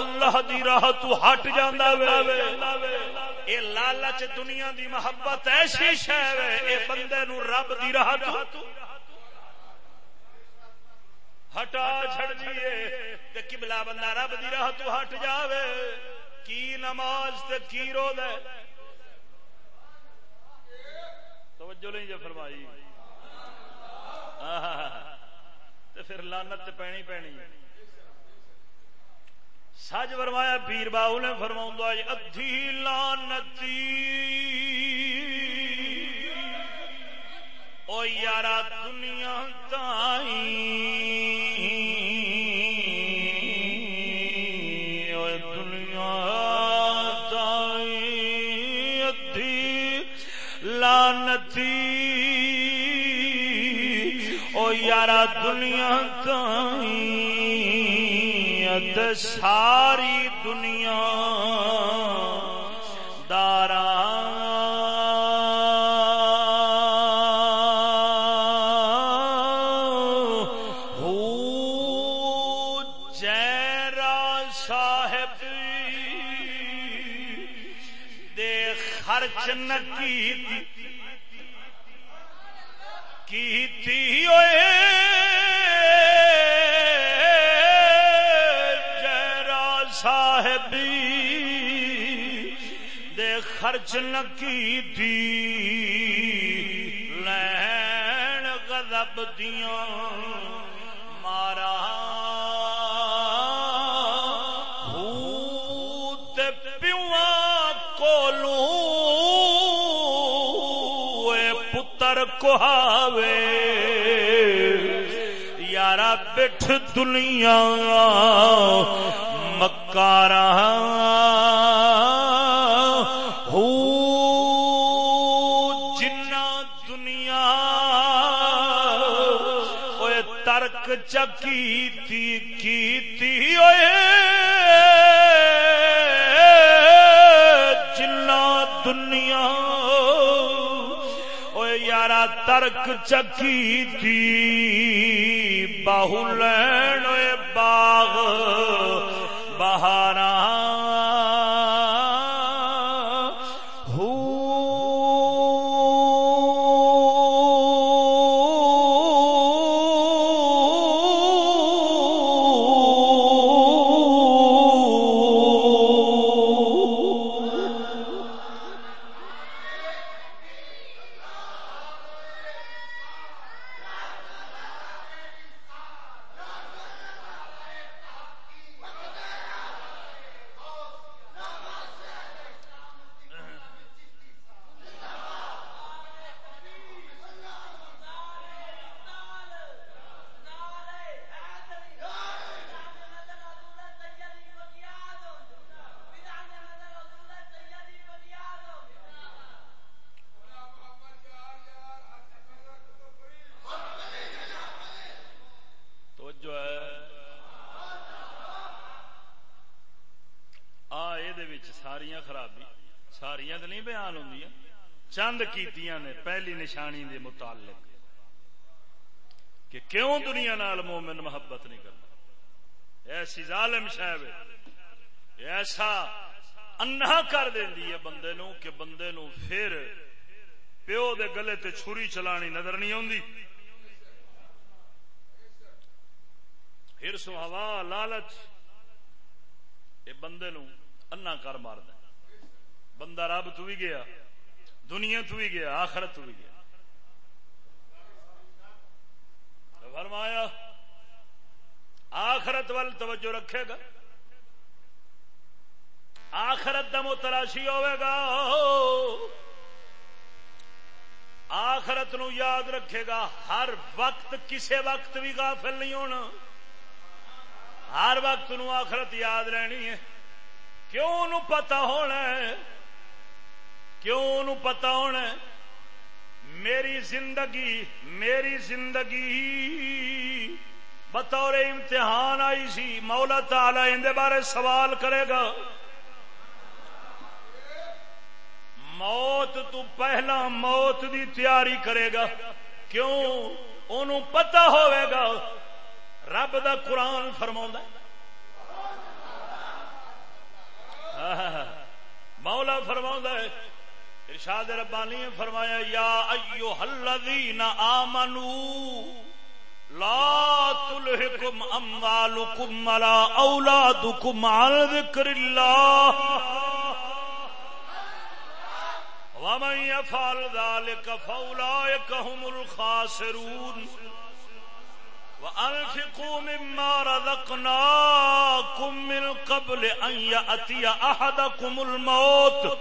اللہ دی راہ تو ہٹ جاندا وے۔ اے لالچ دنیا دی محبت ایسی شے وے، اے بندے نو رب دی راہ تو ہٹا چھڑ دیے تے قبلہ بندہ رب دی راہ تو ہٹ جاوے۔ کی نماز تے کی رو دے توجہ نہیں جو فرمائی۔ تے پھر لانت تے پینی پینی۔ سج فرمایا، پیر باہو نے فرماؤں ادھی لانتی او یارا دنیا تائیں او یارا دنیا کہیں ساری دنیا کوہاوے یارا بٹھ دنیا مکارا ترک چکی تھی باہو لین باغ نشانی دے متعلق کہ کیوں دنیا نال مومن محبت نہیں کرتا؟ ایسی ظالم شاید ایسا انہا کر دینی ہے بندے نو کہ بندے نو پھر پیو دے گلے تے چھری چلانی نظر نہیں آتی پھر سو ہوا لالچ یہ بندے نو انا کر مار دے۔ بندہ رب تو بھی گیا، دنیا تو بھی گیا، آخرت تو بھی گیا۔ فرمایا، آخرت وال توجہ رکھے گا۔ آخرت دم و تلاشی ہوئے گا۔ آخرت نو یاد رکھے گا۔ ہر وقت کسے وقت بھی غافل نہیں ہونا۔ ہر وقت نو آخرت یاد رہنی ہے۔ کیوں نو پتا ہونا ہے؟ کیوں پتا ہونا میری زندگی میری زندگی۔ بطور امتحان آئی سی، مولا تعالی اندر بارے سوال کرے گا۔ موت تو پہلا موت دی تیاری کرے گا۔ کیوں؟ ان پتا ہوئے گا۔ رب دا قرآن فرما مولا فرما ہے ارشاد ربانی نے فرمایا، یا ایو الذین آمنو، لا تلہکم اموالکم ولا اولادکم عن ذکر اللہ. ومن يفعل ذلك فاولئک هم الخاسرون. وأنفقوا مما رزقناكم من قبل أن يأتي أحدكم الموت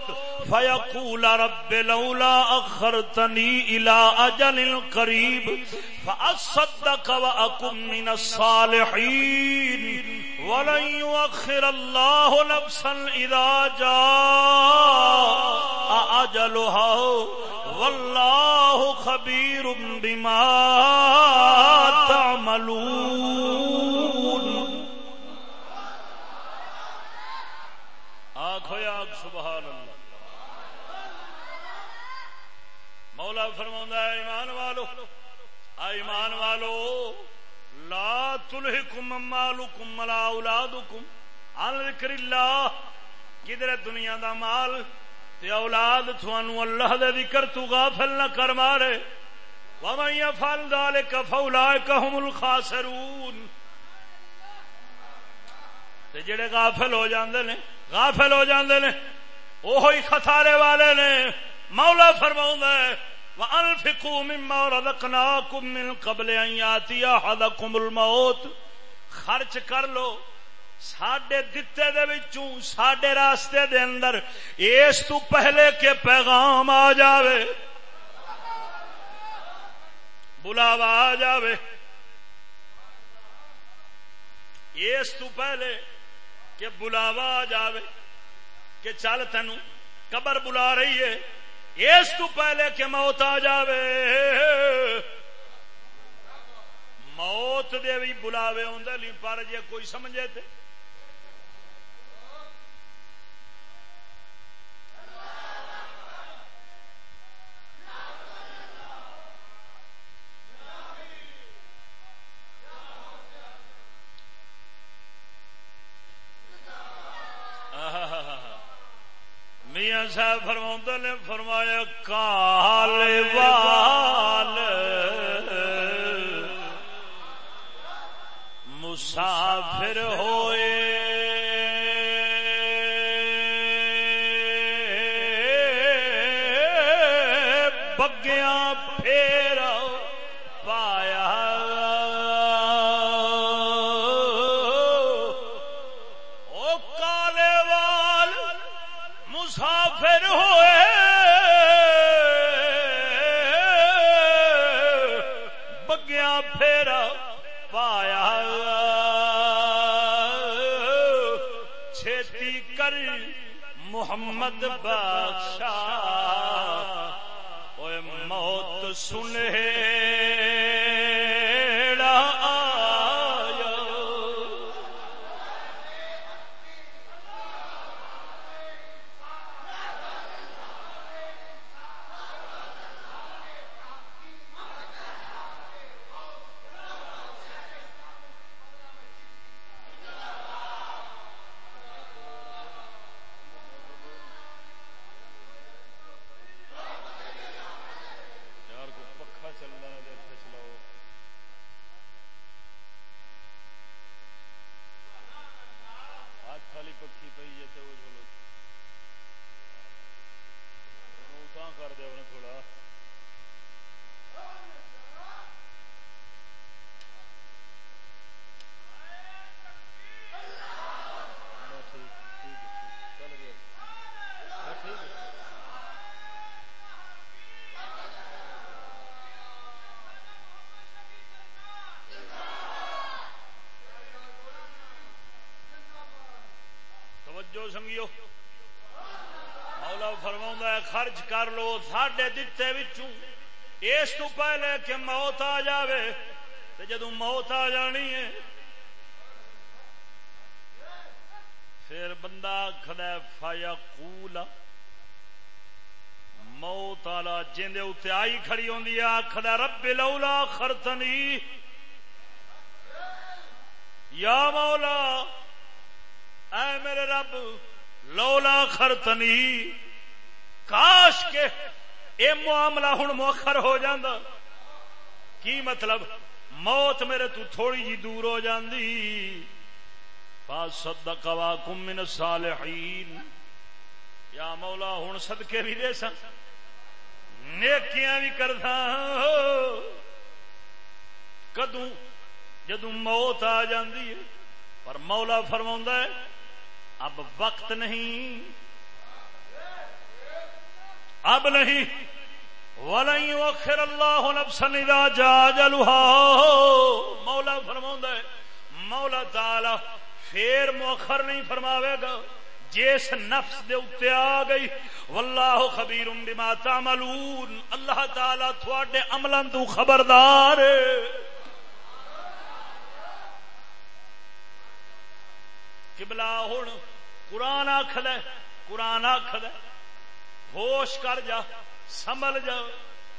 فيقول رب لولا أخرتني إلى أجل قريب فأصدق وأكن من الصالحين ولن يؤخر الله نفسا إذا جاء أجلها. والله خبير بما تعملون. آخو آگ سبحان اللہ. مولا فرما ایمان والو ایمان والو. لا تلحکم مالکم ملا اولادکم. عن ذکر اللہ. کدھر دنیا دا مال؟ تے اولاد تھانو اللہ دے ذکر تو غافل نہ کر مارے. ومن يفعل ذلك فاولئك هم الخاسرون. تے جڑے غافل ہو جاندے نے، غافل ہو جاندے نے وہی خسارے والے نے. مولا فرماوندا ہے وانفقوا مما رزقناكم من قبل ان ياتي احدكم الموت خرچ کر لو ساڈے دتے دے وچوں، ساڈے راستے دے اندر، اس تو پہلے کے پیغام آ جاوے، بلاوا آ جاوے، اس تو پہلے کہ بلاوا آ جاوے، کہ چل تین قبر بلا رہی ہے اس تو پہلے کہ موت آ جاوے۔ موت دے بھی بلاوے آدھے نہیں، پر جے کوئی سمجھے تے۔ میاں صاحب فرما دتے بچوں اس تو پہلے کہ موت آ جاوے تے جدو موت آ جانی ہے پھر بندہ کھڑا فایا کولا موت آلا جیندے اتنے آئی کھڑی ہوندی ہے آخر رب لولا خرتنی یا مولا اے میرے رب لولا خرتنی کاش کے اے معاملہ ہوں مؤخر ہو جاندہ کی مطلب؟ موت میرے تو تھوڑی جی دور ہو جاندی۔ پاس صدق واکم من الصالحین۔ یا مولا ہوں صدقے بھی دے سن۔ نیکیاں بھی کردا کدوں؟ جدوں موت آ جاندی ہے، پر مولا فرما ہے، اب وقت نہیں۔ اب نہیں۔ ولن وخر اللہ نفسا اذا جاء اجلها مولا فرما ہے، مولا تعالی پھر مؤخر نہیں فرماوے گا۔ جس نفس دے اتنے آ گئی، واللہ خبیر بما تعملون۔ اللہ تعالی تھوڑے عملاں تو خبردار ہے۔ قبلہ ہوں قرآن آخد قرآن آخد ہوش کر جا سمل جا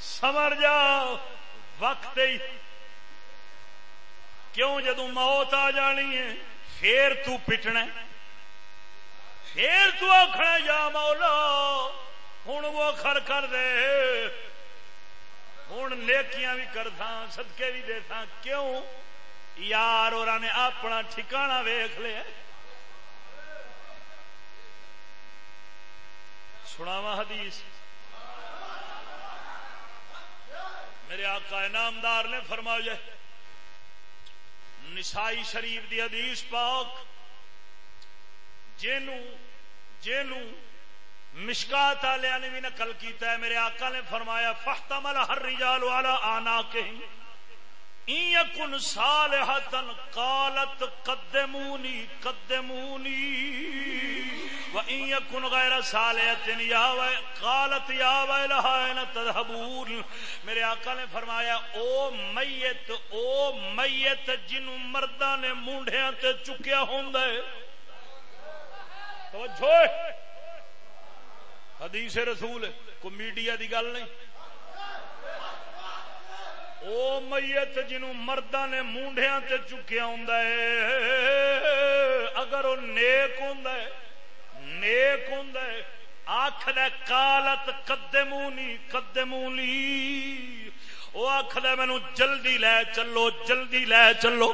سمر جا، وقت ہی۔ کیوں جدو موت آ جانی ہے، پھر تو پٹنا پھر تو آخنا مولا ہوں وہ خر کر دے۔ ہوں نیکیاں بھی کرتا صدقے بھی دیتا کیوں؟ یار اور نے اپنا ٹھکانا ویخ لیا۔ سناوا حدیث۔ میرے آقا انعامدار نے فرمایا، نسائی شریف دی حدیث پاک جینو جینو مشکات والے نے بھی نقل کیتا ہے۔ میرے آقا نے فرمایا فحتمل ہر رجال والا آنا کہیں کہ یکن صالحتن قالت قدمونی قدمونی وَإِن يَكُنْ غَيْرَ صَالِحَةٍ، يَا قالت یا ویلھا ان تذهبون؟ میرے آقا نے فرمایا، او میت او میت جنوں مرداں نے مونڈھیاں تے چکیا ہوندا ہے. توجہ! حدیث رسول کو میڈیا دی گل نہیں؟ او میت جنوں مردہ نے مونڈیاں تے چکیا ہوں اگر وہ نیک ہوں نیک ہوں آخر کالت قدمونی قدمونی۔ وہ آخر مینو جلدی لے چلو، جلدی لے چلو.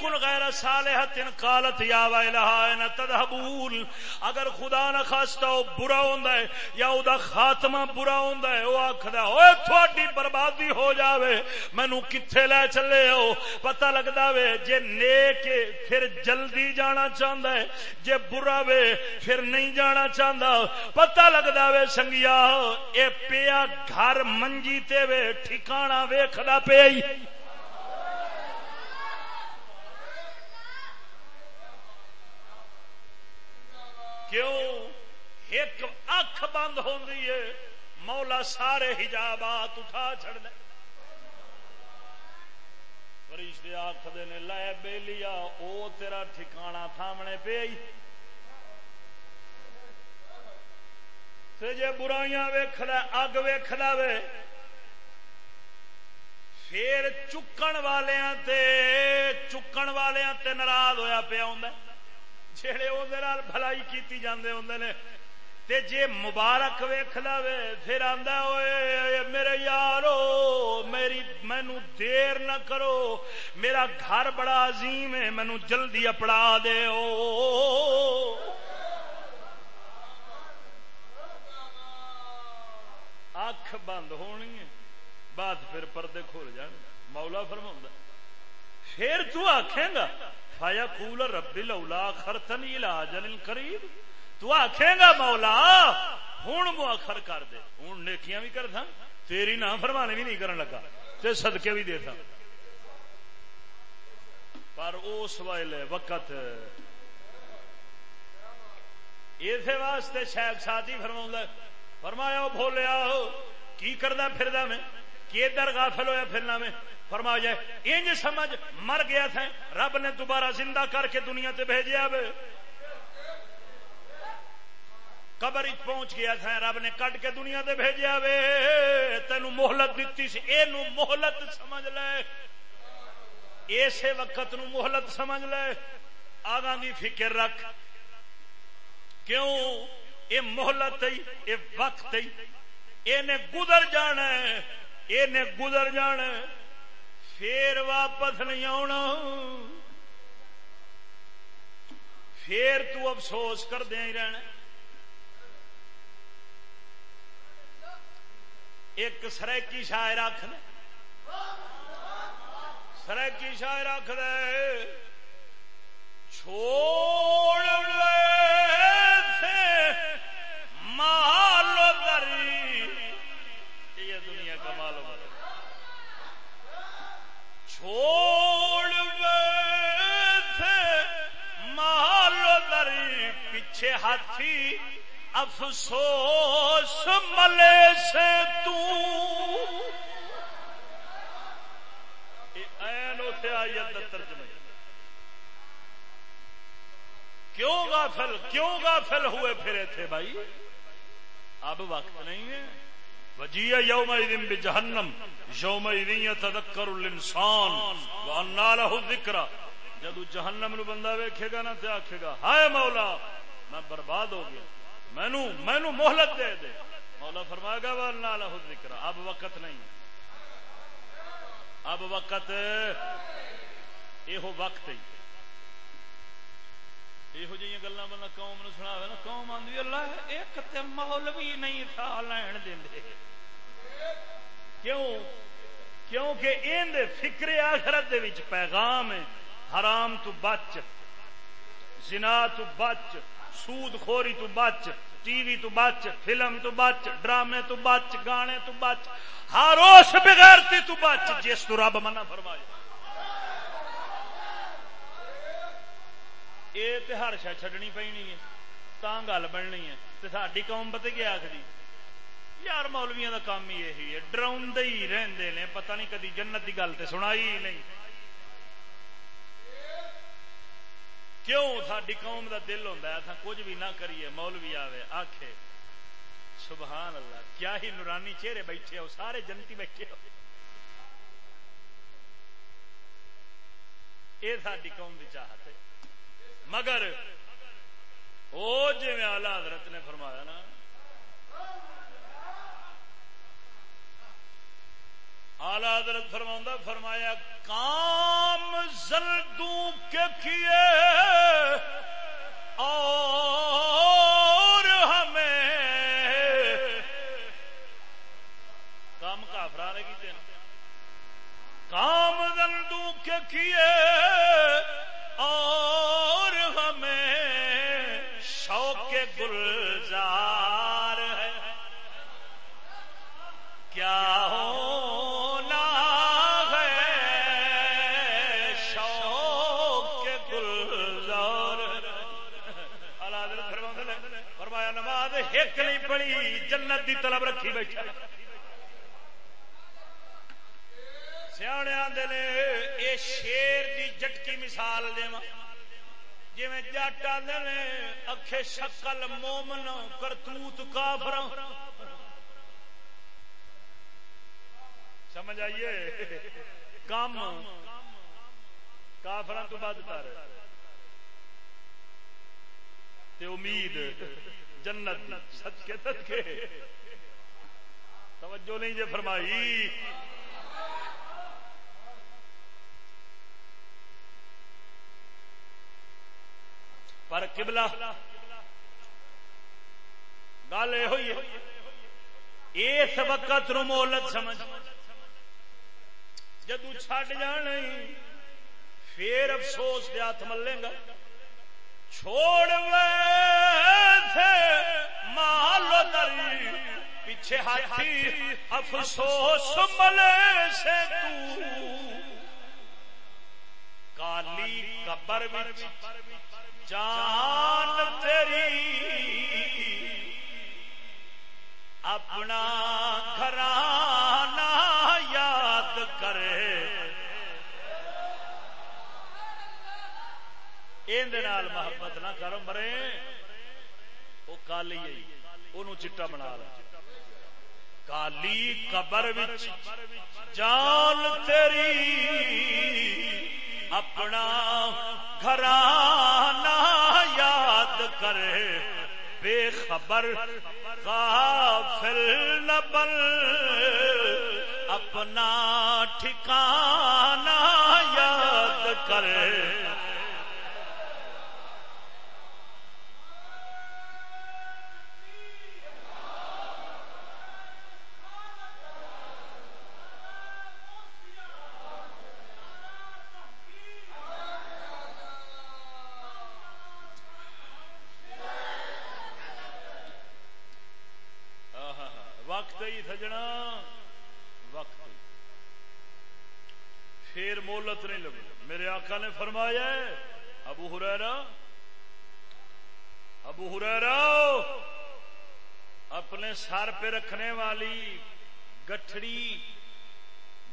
کن غیر صالحت قالت، یا ویلہا تذهبون اگر خدا نہ خاصتا وہ برا ہوندا ہے یا او دا خاتمہ برا ہوندا ہے، وہ آخدا اوے تھوڑی بربادی ہو جاوے، مینو کتھے لے چلے ہو؟ پتہ لگدا وے، جے نیک پھر جلدی جانا چاہندا ہے، جے برا وے، پھر نہیں جانا چاہندا. پتہ لگدا وے سنگیا، اے پیا گھر منجی تے وے ٹھکانا ویخنا پیا کیوں؟ ایک اکھ بند ہوندی ہے۔ مولا سارے حجابات اٹھا چڑ دے فرشتے آخر نے، لے بے لیا او تیرا ٹھکانا تھامنے پہ جے برائیاں ویخ اگ ویخ وے۔ پھر چکن والیا چکن والیا ناراض ہوا پیا ہوں جہے وہ بھلائی کی جاندے ہوں نے۔ تے جے مبارک ویخ لو پھر آدھا ہوئے میرے یارو، میری مینو دیر نہ کرو۔ میرا گھر بڑا عظیم ہے مینو جلدی اپڑا دے اکھ بند ہونی ہے۔ بات پھر پردے کھول جان، مولا فرما پھر تو آخے گا، فایا کول ربی لولا خرتنی لاجل قریب۔ تو آخے گا، مولا ہوں مؤخر کر دے۔ ہوں نیکیاں بھی کر تھا تیری نہ فرمانے بھی نہیں کرن لگا، تے صدقے بھی دے تھا پر اس ویلے وقت اسے واسطے شاید ساتھی فرما فرمایا بولیا کی کردا پھردا میں؟ کہ ادھر غافل ہویا پھرنا میں۔ فرما جائے، انج سمجھ مر گیا تھا، رب نے دوبارہ زندہ کر کے دنیا تے بھیجیا بے قبر پہنچ گیا تھا، رب نے کٹ کے دنیا تے بھیجیا وے تینو مہلت دیتی سی اے نو مہلت سمجھ لے۔ ایسے وقت نو مہلت سمجھ لے۔ آگاں دی فکر رکھ۔ کیوں؟ اے مہلت اے وقت اے نے گزر جانا ہے۔ یہ گزر جان پھر واپس نہیں آنا پھر تو افسوس کر دیا ہی رہنا ایک سرکی شاعر آخ سرکی شاعر آخ دے چھوڑ مالو دری یہ دنیا کا معلوم چھوڑ مال دری پیچھے ہاتھی، افسوس ملے سے ترجمہ۔ کیوں غافل کیوں غافل ہوئے پھرے تھے بھائی؟ اب وقت نہیں ہے۔ وجی یوم بجہنم یوم تدکر الانسان وانا له ذکر جدو جہنم نو بندہ ویکھے گا نا تے آکھے گا، ہائے مولا، میں برباد ہو گیا۔ مینو مینو مہلت دے دے۔ مولا فرمائے گا وانا له ذکر اب وقت نہیں۔ اب وقت یہ وقت ہی یہو جی گلا بندہ قوم نو سنا نا قوم آدھی اللہ ایک تے مولوی نہیں تھا لین دے کیوں کیونکہ ان فکر آخرت دے وچ پیغام ہے حرام تو بچ زنا تو بچ سود خوری تو بچ ٹی وی تو بچ فلم تو بچ ڈرامے تو بچ گانے تو بچ ہر اس بغیرتی تو بچ جس تو رب منع فرمائے یہ ہر شا چڈنی پینی ہے تا گل بننی ہے تو ساری قوم پتہ کیا آخری یار مولویا کا کام ہی یہی ہے ڈرا ہی رہتے نے پتہ نہیں کدی جنت کی گل تو سنائی ہی نہیں کیوں ساری قوم کا دل ہوتا ہے کچھ بھی نہ کریے مولوی آوے آخے سبحان اللہ کیا ہی نورانی چہرے بیٹھے ہو سارے جنتی بیٹھے ہو یہ ساری قوم کی چاہت ہے مگر وہ جی آلہ حضرت نے فرمایا نا آلہ حضرت فرما فرمایا، کام زلدوں کے کیے اور ہمیں کام کافرا رہے گی کام زلدوں کے کیے ایک نہیں پڑی جنت دی طلب رکھی بیٹھا سیانے آدھے نے یہ شیر دی جٹکی مثال دے جی جٹ آدھے نے، اکھے شکل مومن، کرتوت کافر سمجھ آئیے؟ کام کافر تو بعد کر۔ امید۔ جنت سچ کے تد کے توجہ نہیں جی فرمائی۔ پر قبلہ، گل یہ ہوئی، اس وقت نو مولت سمجھ۔ جدو چھڈ جان پھر افسوس دے ہاتھ ملے گا۔ چھوڑ تھے مالو دری، پیچھے ہاتھی، افسوس ملے سے تو۔ کالی قبر جان تیری۔ اپنا گھرانا نال محبت نہ کرو مرے۔ وہ کالی وہ چٹا بنا لا کالی قبر جان تیری اپنا گھرانا یاد کرے۔ بے خبر غافل نبل اپنا ٹھکانا یاد کرے وقت وقت۔ پھر مولت نہیں لگی میرے آقا نے فرمایا ابو ہریرا ابو ہریرا اپنے سر پہ رکھنے والی گٹھڑی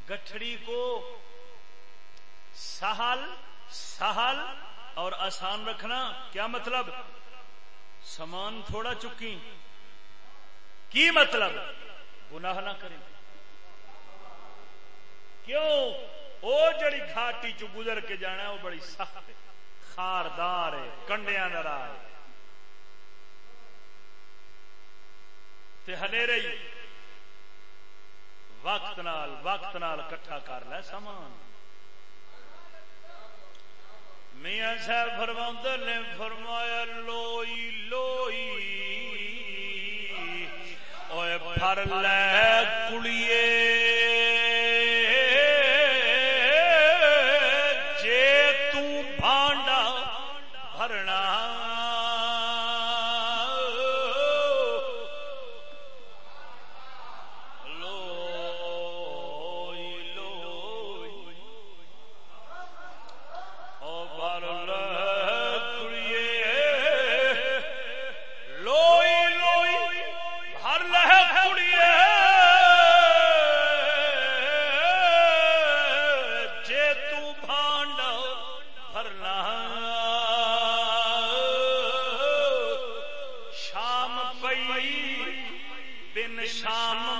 گٹھڑی کو سہل سہل اور آسان رکھنا۔ کیا مطلب؟ سامان تھوڑا چکی۔ کی مطلب؟ گناہ نہ کریں۔ کیوں؟ وہ جڑی گھاٹی چ گزر کے جانا وہ بڑی سخت ہے۔ خاردار ہے کنڈیا نرا ہے۔ ہنیرے وقت نال وقت نال کٹھا کر لے سامان۔ میاں صاحب فرما نے، فرمایا، لوئی لوئی۔ پھر لے کڑیے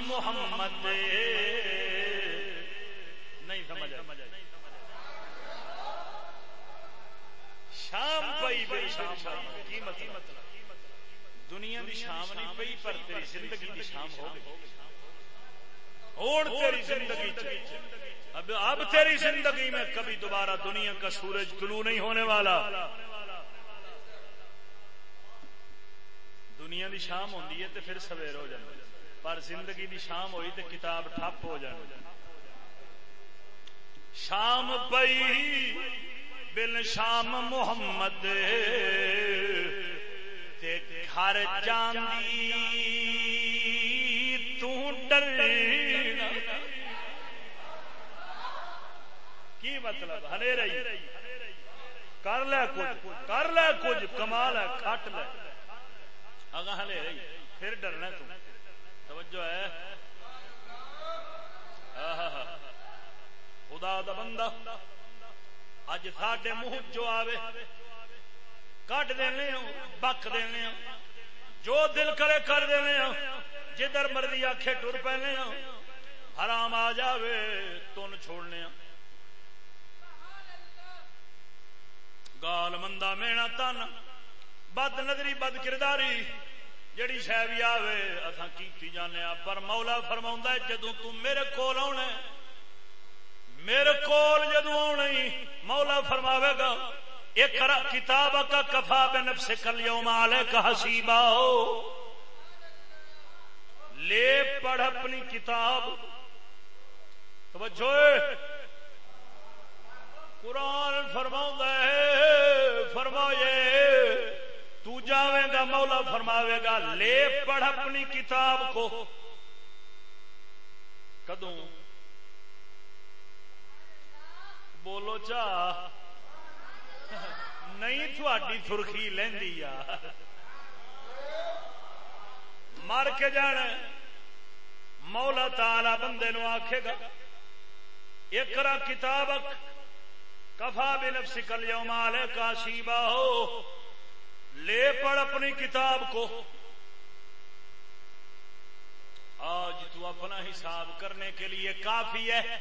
محمد۔ نہیں سمجھ شام پئی بے شام۔ کی مطلب؟ دنیا دی شام نہیں پئی، پر تیری زندگی دی شام ہو گئی۔ اور تیری زندگی اب اب تیری زندگی میں کبھی دوبارہ دنیا کا سورج طلوع نہیں ہونے والا۔ دنیا دی شام ہوندی ہے تے پھر سویر ہو جائے پر زندگی دی شام ہوئی تے کتاب ٹھپ ہو جائے شام پئی بن شام محمد تے گھر جاندی۔ تو ڈر کی مطلب؟ ہنے رہی۔ کر لے کچھ، کر لے کچھ کمال ہے کھٹ لے۔ اگاہ لے رہی۔ پھر ڈرنا تم توجہ ہے۔ خدا دا بندہ اج ساڈے منہ جو آوے۔ کٹ دینے بک دینے جو دل کرے، کر دینے جدھر مرضی آخے ٹر پینے حرام آ جاوے، تن چھوڑنے گال مندہ مینا تن، بد نظری، بد کرداری۔ جڑی شہ بھی آوے اصا کی جانے پر مولا فرما جدو تم میرے کول آنا میرے کول جدو آنا مولا فرماوے گا ایک کتاب کا کفا بے نفس کل یوم آلے کا حسیبا، لے پڑھ اپنی کتاب۔ توجہ۔ قرآن فرما ہے، فرمائے۔ تو جاوے گا، مولا فرماوے گا، لے پڑھ اپنی کتاب کو۔ کدوں؟ بولو چا۔ نہیں، تھوڑی سرخی لینی یار مر کے جانا مولا تالا بندے نو آخے گا ایک کتاب کفا بھی نفس کل یوم کا شیبا ہو۔ لے پڑ اپنی کتاب کو۔ آج تو اپنا حساب کرنے کے لیے کافی ہے۔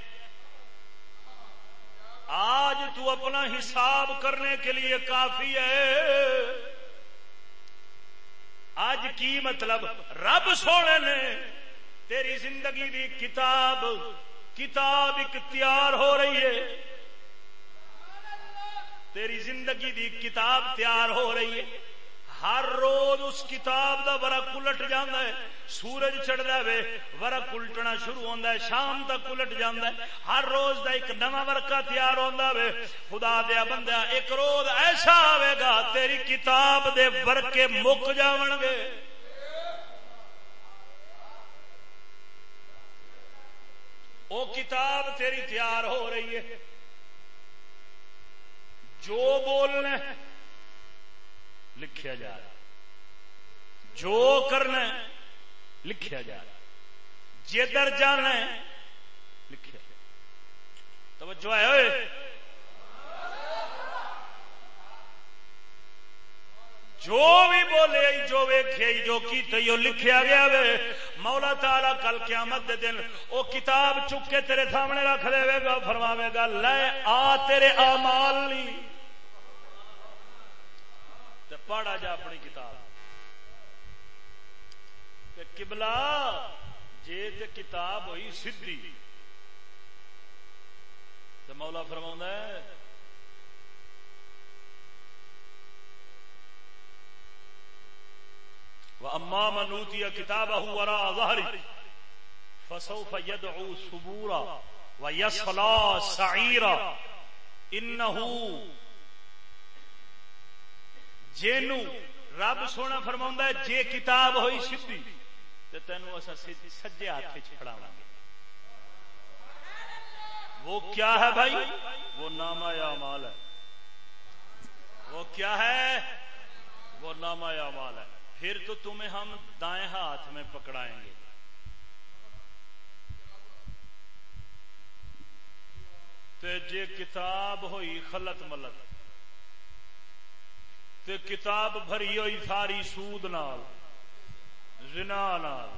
آج تو اپنا حساب کرنے کے لیے کافی ہے۔ آج کی مطلب رب سونے نے تیری زندگی دی کتاب کتاب ایک تیار ہو رہی ہے۔ تیری زندگی دی کتاب تیار ہو رہی ہے۔ ہر روز اس کتاب دا ورق الٹ جانا ہے۔ سورج چڑھتا ہے ورق الٹنا شروع ہوتا ہے، شام تک الٹ جانا ہے۔ ہر روز دا ایک نواں ورقا تیار ہوتا ہے خدا دیا بندہ ایک روز ایسا آئے گا، تیری کتاب دے ورکے مک جاون گے۔ وہ کتاب تیری تیار ہو رہی ہے۔ جو بولنا لکھیا جا رہا جو کرنا لکھیا جا رہا جدھر جانا لکھیا توجہ ہے ہوئے جو بھی بولے، جو ویکھے، جو کی لکھیا گیا وے، مولا تعالی کل قیامت دے دن او کتاب چک کے تیرے سامنے رکھ دے گا فرماوے گا، لے آ تیرے اعمال لی پڑھا جا اپنی کتاب۔ کبلا جے تے کتاب ہوئی سدھی۔ تو مولا فرما ہے اما منوتی کتاب ورا ظہری فسوف يدعو سبورا ويصلى سعيرا انه جینو رب سونا فرما ہے، جے کتاب ہوئی سی تو تینوں سجے ہاتھ چڑھا گے وہ کیا ہے بھائی؟ وہ ناما یا مال ہے۔ وہ کیا ہے؟ وہ ناما یا مال ہے۔ پھر تو تمہیں ہم دائیں ہاتھ میں پکڑائیں گے۔ تے جے کتاب ہوئی خلط ملت تے کتاب بھری ہوئی ساری سود نال، زنا نال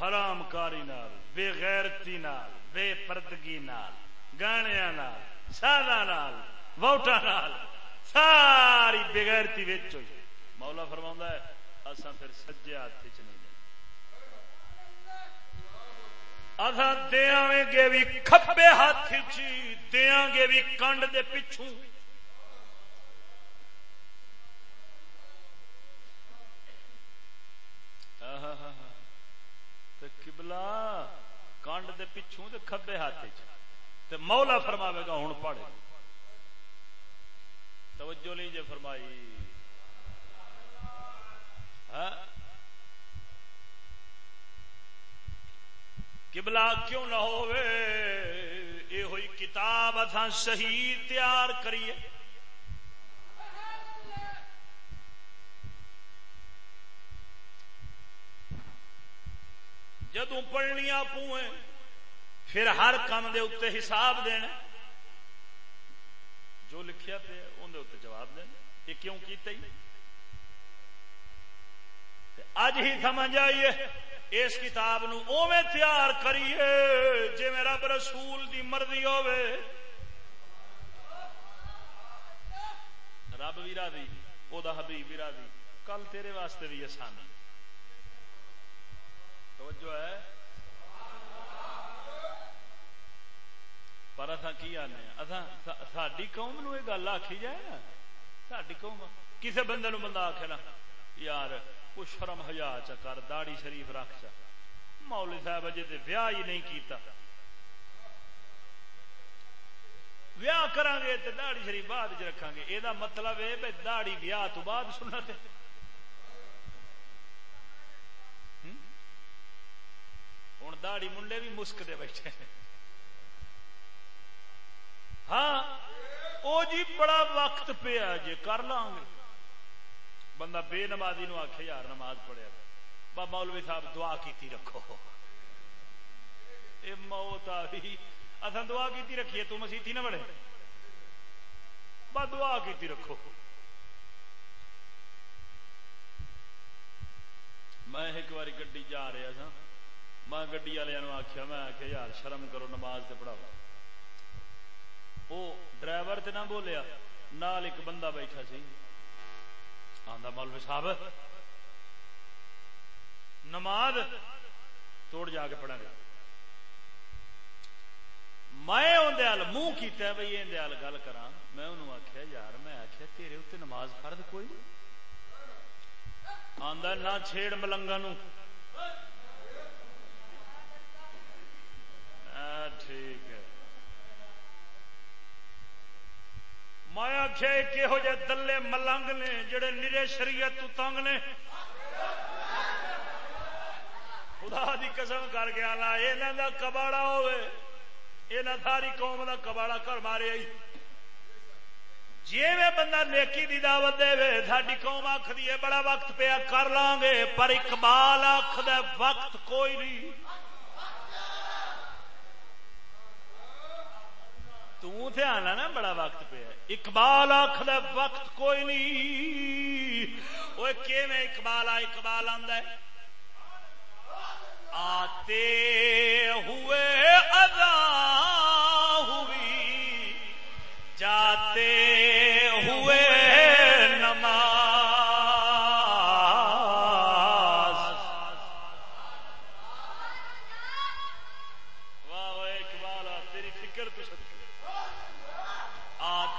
حرام کاری نال، بے غیرتی نال، بے پردگی نال گانیا نال، سادہ نال ووٹا نال، ساری بغیرتی وچ ہوئی۔ مولا فرما ہے اصا پھر سجے ہاتھ چ نہیں اصا دیا گے بھی کھبے ہاتھ چ دیا گے بھی کنڈ دے پچھوں۔ کبلا کانڈ دے پچھوں دے کھبے ہاتھ تے مولا فرماوے گا ہوں پڑھے توجہ نہیں جے فرمائی۔ ہاں؟ کبلا کیوں نہ ہوئے یہ ہوئی کتاب اتھا صحیح تیار کریے۔ جدو پڑھنیا پوئے پھر ہر کام دے اتنے حساب دینا جو لکھیا پہ اندر اتنے جواب دینا یہ کیوں کیتا ہی؟ اج ہی سمجھ آئیے اس کتاب نو اوے تیار کریے جی میرا رسول دی مرضی ہوے رب بھی راضی، او دا حبیب بھی راضی۔ کل تیرے واسطے بھی آسان توجہ ہے؟ پر اصا کی آنے ساری قوم نو یہ گل آخی جائے نا؟ ساری قوم کسی بندے نو بندہ آخ نا، یار وہ شرم ہجا چا کر داڑی شریف رکھ چا۔ مولی صاحب اجے تے ویاہ ہی نہیں کیتا۔ ویاہ کران گے تے داڑی شریف بعد وچ رکھاں گے۔ مطلب اے دا مطلب ہے بھئی داڑی ویاہ تو بعد سنت ہے ہوں داڑی منڈے بھی مسکتے بیٹھے ہاں او جی بڑا وقت پیا جی کر لاں گے بندہ بے نمازی نو آخ یار نماز پڑھیا بابا مولوی صاحب دعا کیتی رکھو اے موت آ گئی اصل دعا کیتی رکھیے تو مسیح نہ بڑے با دعا کیتی رکھو میں ایک بار گڈی جا رہا سا میں گڈی والے آخیا میں آخیا یار شرم کرو، نماز سے پڑھاؤ۔ وہ ڈرائیور تے نہ بولیا، نال ایک بندہ بیٹھا سی۔ آندا، مولوی صاحب، نماز توڑ جا کے پڑھا گیا میں اندر منہ کیتا بھائی اندر گل کرا میں انہوں آخیا یار میں آخیا تیرے اتنے نماز فرد کوئی؟ آندا، نہ چھیڑ ملنگا نو ٹھیک ہے۔ میں آخیا کہہو جہ دلے ملنگ نے جڑے نرے شریعت تنگ نے۔ خدا دی قسم کر گیا لا یہاں کا کباڑا ہوئے۔ یہ ساری قوم کا کباڑا کر مارے آئی۔ جی میں بندہ نیکی دی دعوت دے ساری قوم آخری بڑا وقت پیا کر لیں گے پر اقبال آخد وقت کوئی نہیں۔ تیان نا بڑا وقت پہ اقبال آخر وقت کوئی نہیں۔ وہ اقبال آ اقبال آد آتے ہوئے ادا ہوئی، جاتے ہوئے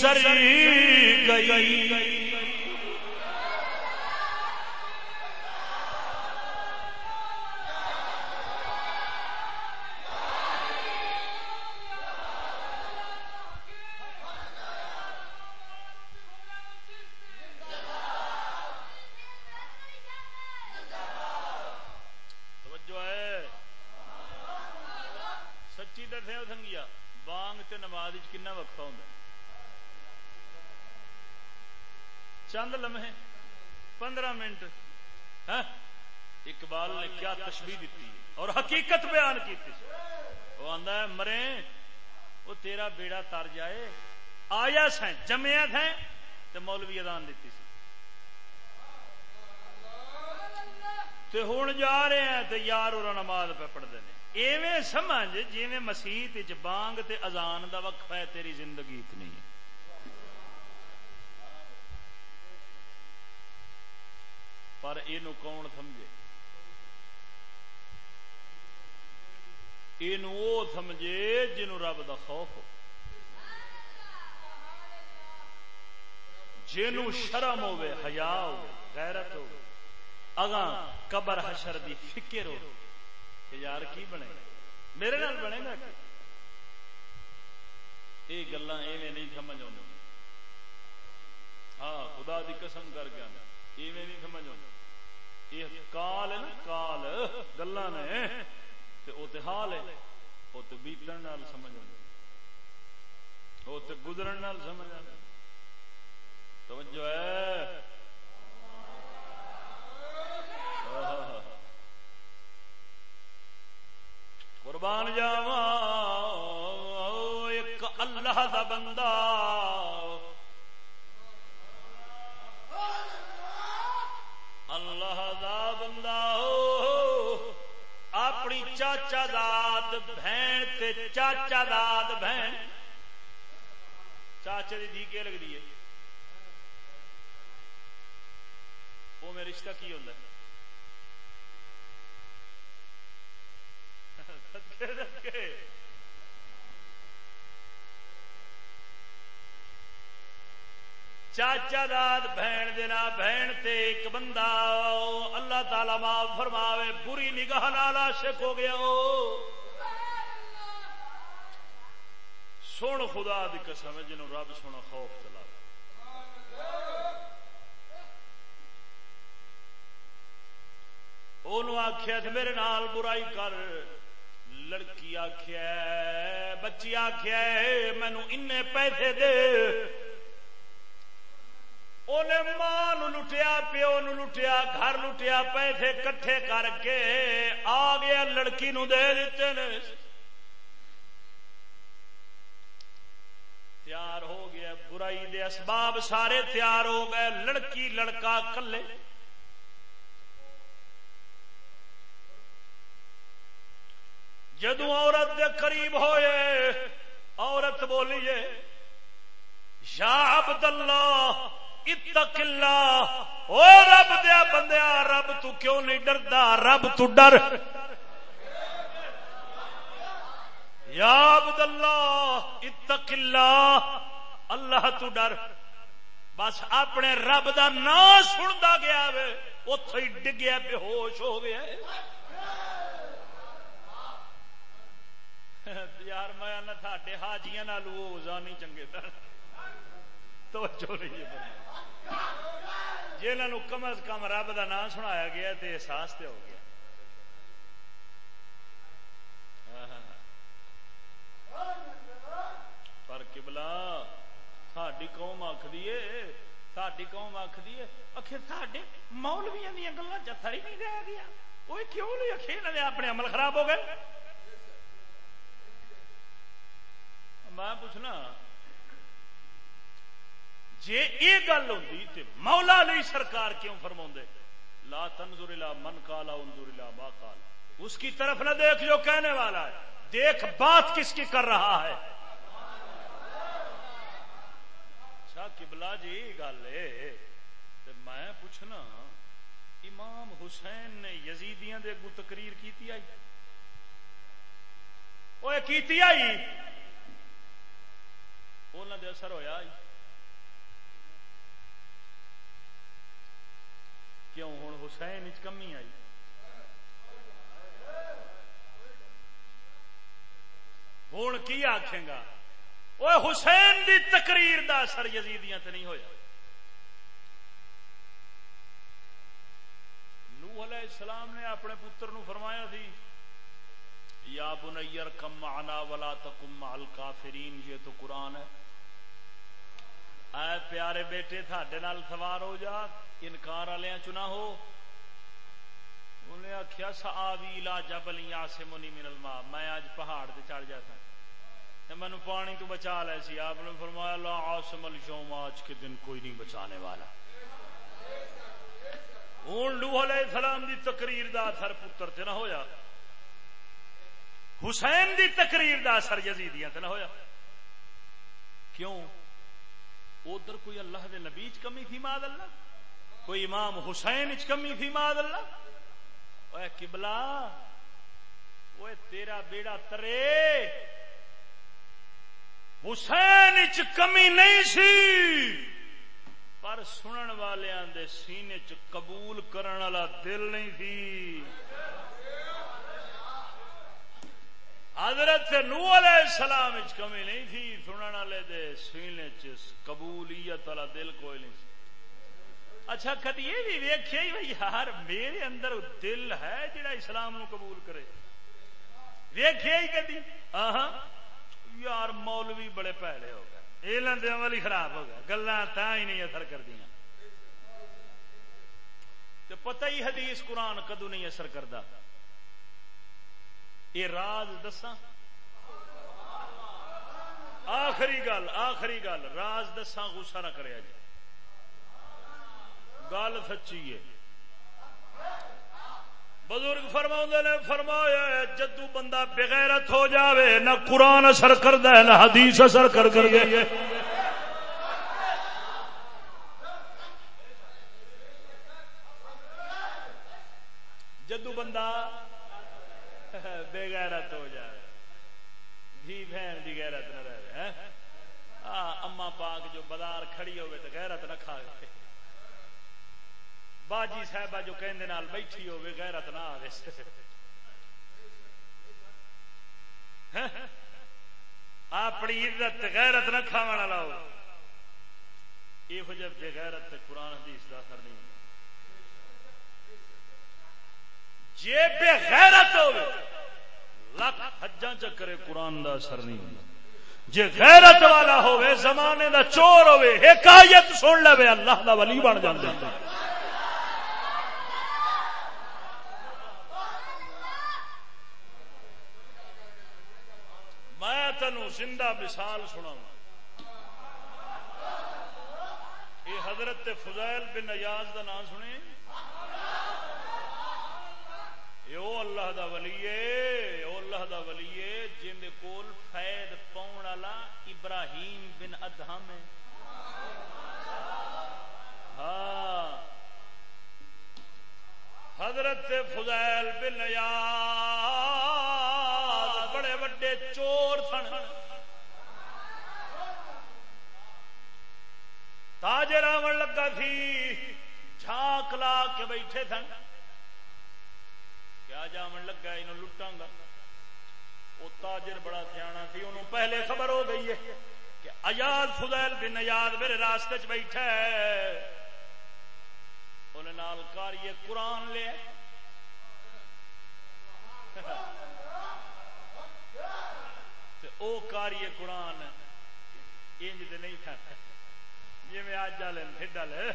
گزر گئی۔ سائیں جمیا تھے تو مولوی ادان دیتی سی۔ تے ہوں جا رہے ہیں تے یار اور نماز پہ پڑھتے ہیں۔ ایویں سمجھ جی مسیح بانگ تے ازان دا وقفہ ہے، تیری زندگی اتنی ہے۔ پر یہ کون سمجھے؟ یہ سمجھے جنو رب دا خوف ہو۔ جنو شرم ہوے حیا ہو غیرت ہو اگاں قبر حشر دی فکر ہو کہ یار کی بنے؟ میرے نال بنے گا یہ گلا ایویں نہیں سمجھ آ ہاں خدا دی قسم کر گیا ایویں نہیں سمجھ آ یہ کال ہے نا، کال گلا نے وہ تو حال ہے۔ وہ تو بیتن نال سمجھ آ وہ تو گزرن نال سمجھ آ توجہ ہے۔ قربان جاوا ایک اللہ دا بندہ۔ اللہ دا بندہ اپنی چاچا داد بہن تے چاچا داد بہن۔ چاچے دی دھی کے لگتی ہے وہ میں رشتہ کی ہوتا ہے؟ چاچا داد بہن دینا، بہن تے ایک بندہ، اللہ تعالی معاف فرماوے، بری نگاہ نال عاشق ہو گیا سن خدا دی قسم، جنوں رب سونا خوف چلا آخیا میرے نال برائی کر لڑکی آخیا بچی آخیا مینو ان پیسے دے ماں لٹیا پیو نو لٹیا گھر لٹیا پیسے کٹھے کر کے آ گیا لڑکی نو دے دیتے نے تیار ہو گیا برائی دے اسباب سارے تیار ہو گئے لڑکی لڑکا کلے جدو عورت دے قریب ہوئے، عورت بولیے، یا عبد اللہ اتق اللہ، او رب دیا بندیا، رب تو کیوں نہیں ڈردا؟ رب تو ڈر۔ یا عبد اللہ اتق اللہ اللہ تو ڈر۔ بس اپنے رب دا نام سنتا گیا وے اتو ہی ڈگیا بے ہوش ہو گیا۔ یار میں نہ تھے حاجیاں نال وہ چنگے تھا توجہ نہیں ہے جنہوں کم از کم رب کا نام سنایا گیا تو احساس تے ہو گیا پر کبلا ساری قوم آخری ساری قوم آخری آخر ساڈے مولویا دیا گلا جتھا ہی نہیں رہ گیا وہ کیوں نہیں آخر اپنے عمل خراب ہو گئے میں پوچھنا جی یہ گل ہوتی تو مولا علی سرکار کیوں فرما لا تنظر الى من کالا انظر الى ما کالا اس کی طرف نہ دیکھ جو کہنے والا ہے۔ دیکھ بات کس کی کر رہا ہے۔ اچھا کبلا جی گل ہے۔ میں پوچھنا، امام حسین نے یزیدیاں دے گو تقریر کیتی آئی؟ وہ کیتی آئی؟ انہوں دے اثر ہویا کیوں ہوں حسین کمی آئی ہوں کی آخے گا وہ حسین دی تقریر دا اثر یزیدیاں تے نہیں ہویا نوح علیہ السلام نے اپنے پتر نو فرمایا تھی یا بنیر کم معنا ولا تکم مع الکافرین یہ تو قرآن ہے اے پیارے بیٹے، تھاڈے نال سوار ہو جا، انکار والے چنا ہو۔ انہیں آخیا ساوی لا جبل یاسمنی من الماء۔ میں اج پہاڑ تے چڑھ جاتا۔ تے مینوں پانی تو بچا لے سی۔ آپ نے فرمایا، لا عاصم اليوم آج کے دن کوئی نہیں بچانے والا۔ ہوں لوہ علیہ السلام دی تقریر دا اثر پتر تے نہ ہویا۔ حسین دی تقریر دا اثر یزیدیاں تے نہ ہویا۔ کیوں؟ ادھر کوئی اللہ دے نبی چ کمی تھی ماد اللہ؟ کوئی امام حسین چ کمی تھی ماد اللہ؟ اے قبلہ اوے تیرا بیڑا ترے۔ حسین چ کمی نہیں سی۔ پر سنن والوں دے سینے چ قبول کرن والا دل نہیں تھی۔ حضرت نو علیہ السلام وچ کمی نہیں تھی، سنن والے دے سینے چ قبولیت والا دل کوئی نہیں سی۔ اچھا کدی یہ بھی ویکھیا ہی بھائی یار، میرے اندر دل ہے جڑا اسلام نو قبول کرے۔ ویکھیا ہی کدی؟ ہاں یار مولوی بڑے پیڑے ہو گئے۔ یہ لندے والی خراب ہو گیا گلا تا ہی نہیں اثر کر دیا تو پتہ ہی حدیث قرآن کدو نہیں اثر کرتا یہ راز دسا آخری گل آخری گل، راز دسا غصہ نہ کرے جی گل سچی ہے۔ بزرگ فرما نے، فرمایا جدو بندہ بغیرت ہو جاوے، نہ قرآن اثر کرد نہ حدیث اثر کر کر گئی جدو بندہ بے غیرت ہو جائے۔ دھی بہن دی غیرت نہ رہے اما پاک جو بازار کھڑی ہوئے تو غیرت نہ کھا گئے۔ باجی صاحبہ جو کہندے نال بیٹھی ہوئے غیرت نہ آوے۔ اپنی عزت غیرت نہ کھاون والا ہو۔ یہ ہو جب بے غیرت قرآن حدیث دا اثر نہیں۔ جے بے غیرت ہوئے، لکھ حجاں چکرے قرآن دا اثر نہیں ہوتا جے غیرت والا ہوئے، زمانے دا چور ہوئے، حکایت سن لے اللہ دا ولی بن جاندے۔ میں تینوں زندہ مثال سنا یہ حضرت فضائل بن نیاز دا نام سنے او اللہ دا ولی او اللہ دا ولی جن کول فید پاؤن والا ابراہیم بن ادہم ہے۔ ہاں۔ حضرت فضائل بن نیاز بڑے وڈے چور سن۔ تاجر آن لگا تھی جھاک لا کے بیٹھے سن۔ کیا جامن لگا انہوں لٹاں گا۔ وہ تاجر بڑا سیاح تھی انہوں پہلے خبر ہو گئی ہے کہ ایاد فضیل بن ایاد میرے راستے چ بیٹھا ہے۔ انہیں نال کاری قرآن لے۔ او کاری قرآن انج دے نہیں تھا۔ جی میں آج جا لین پھر ڈالے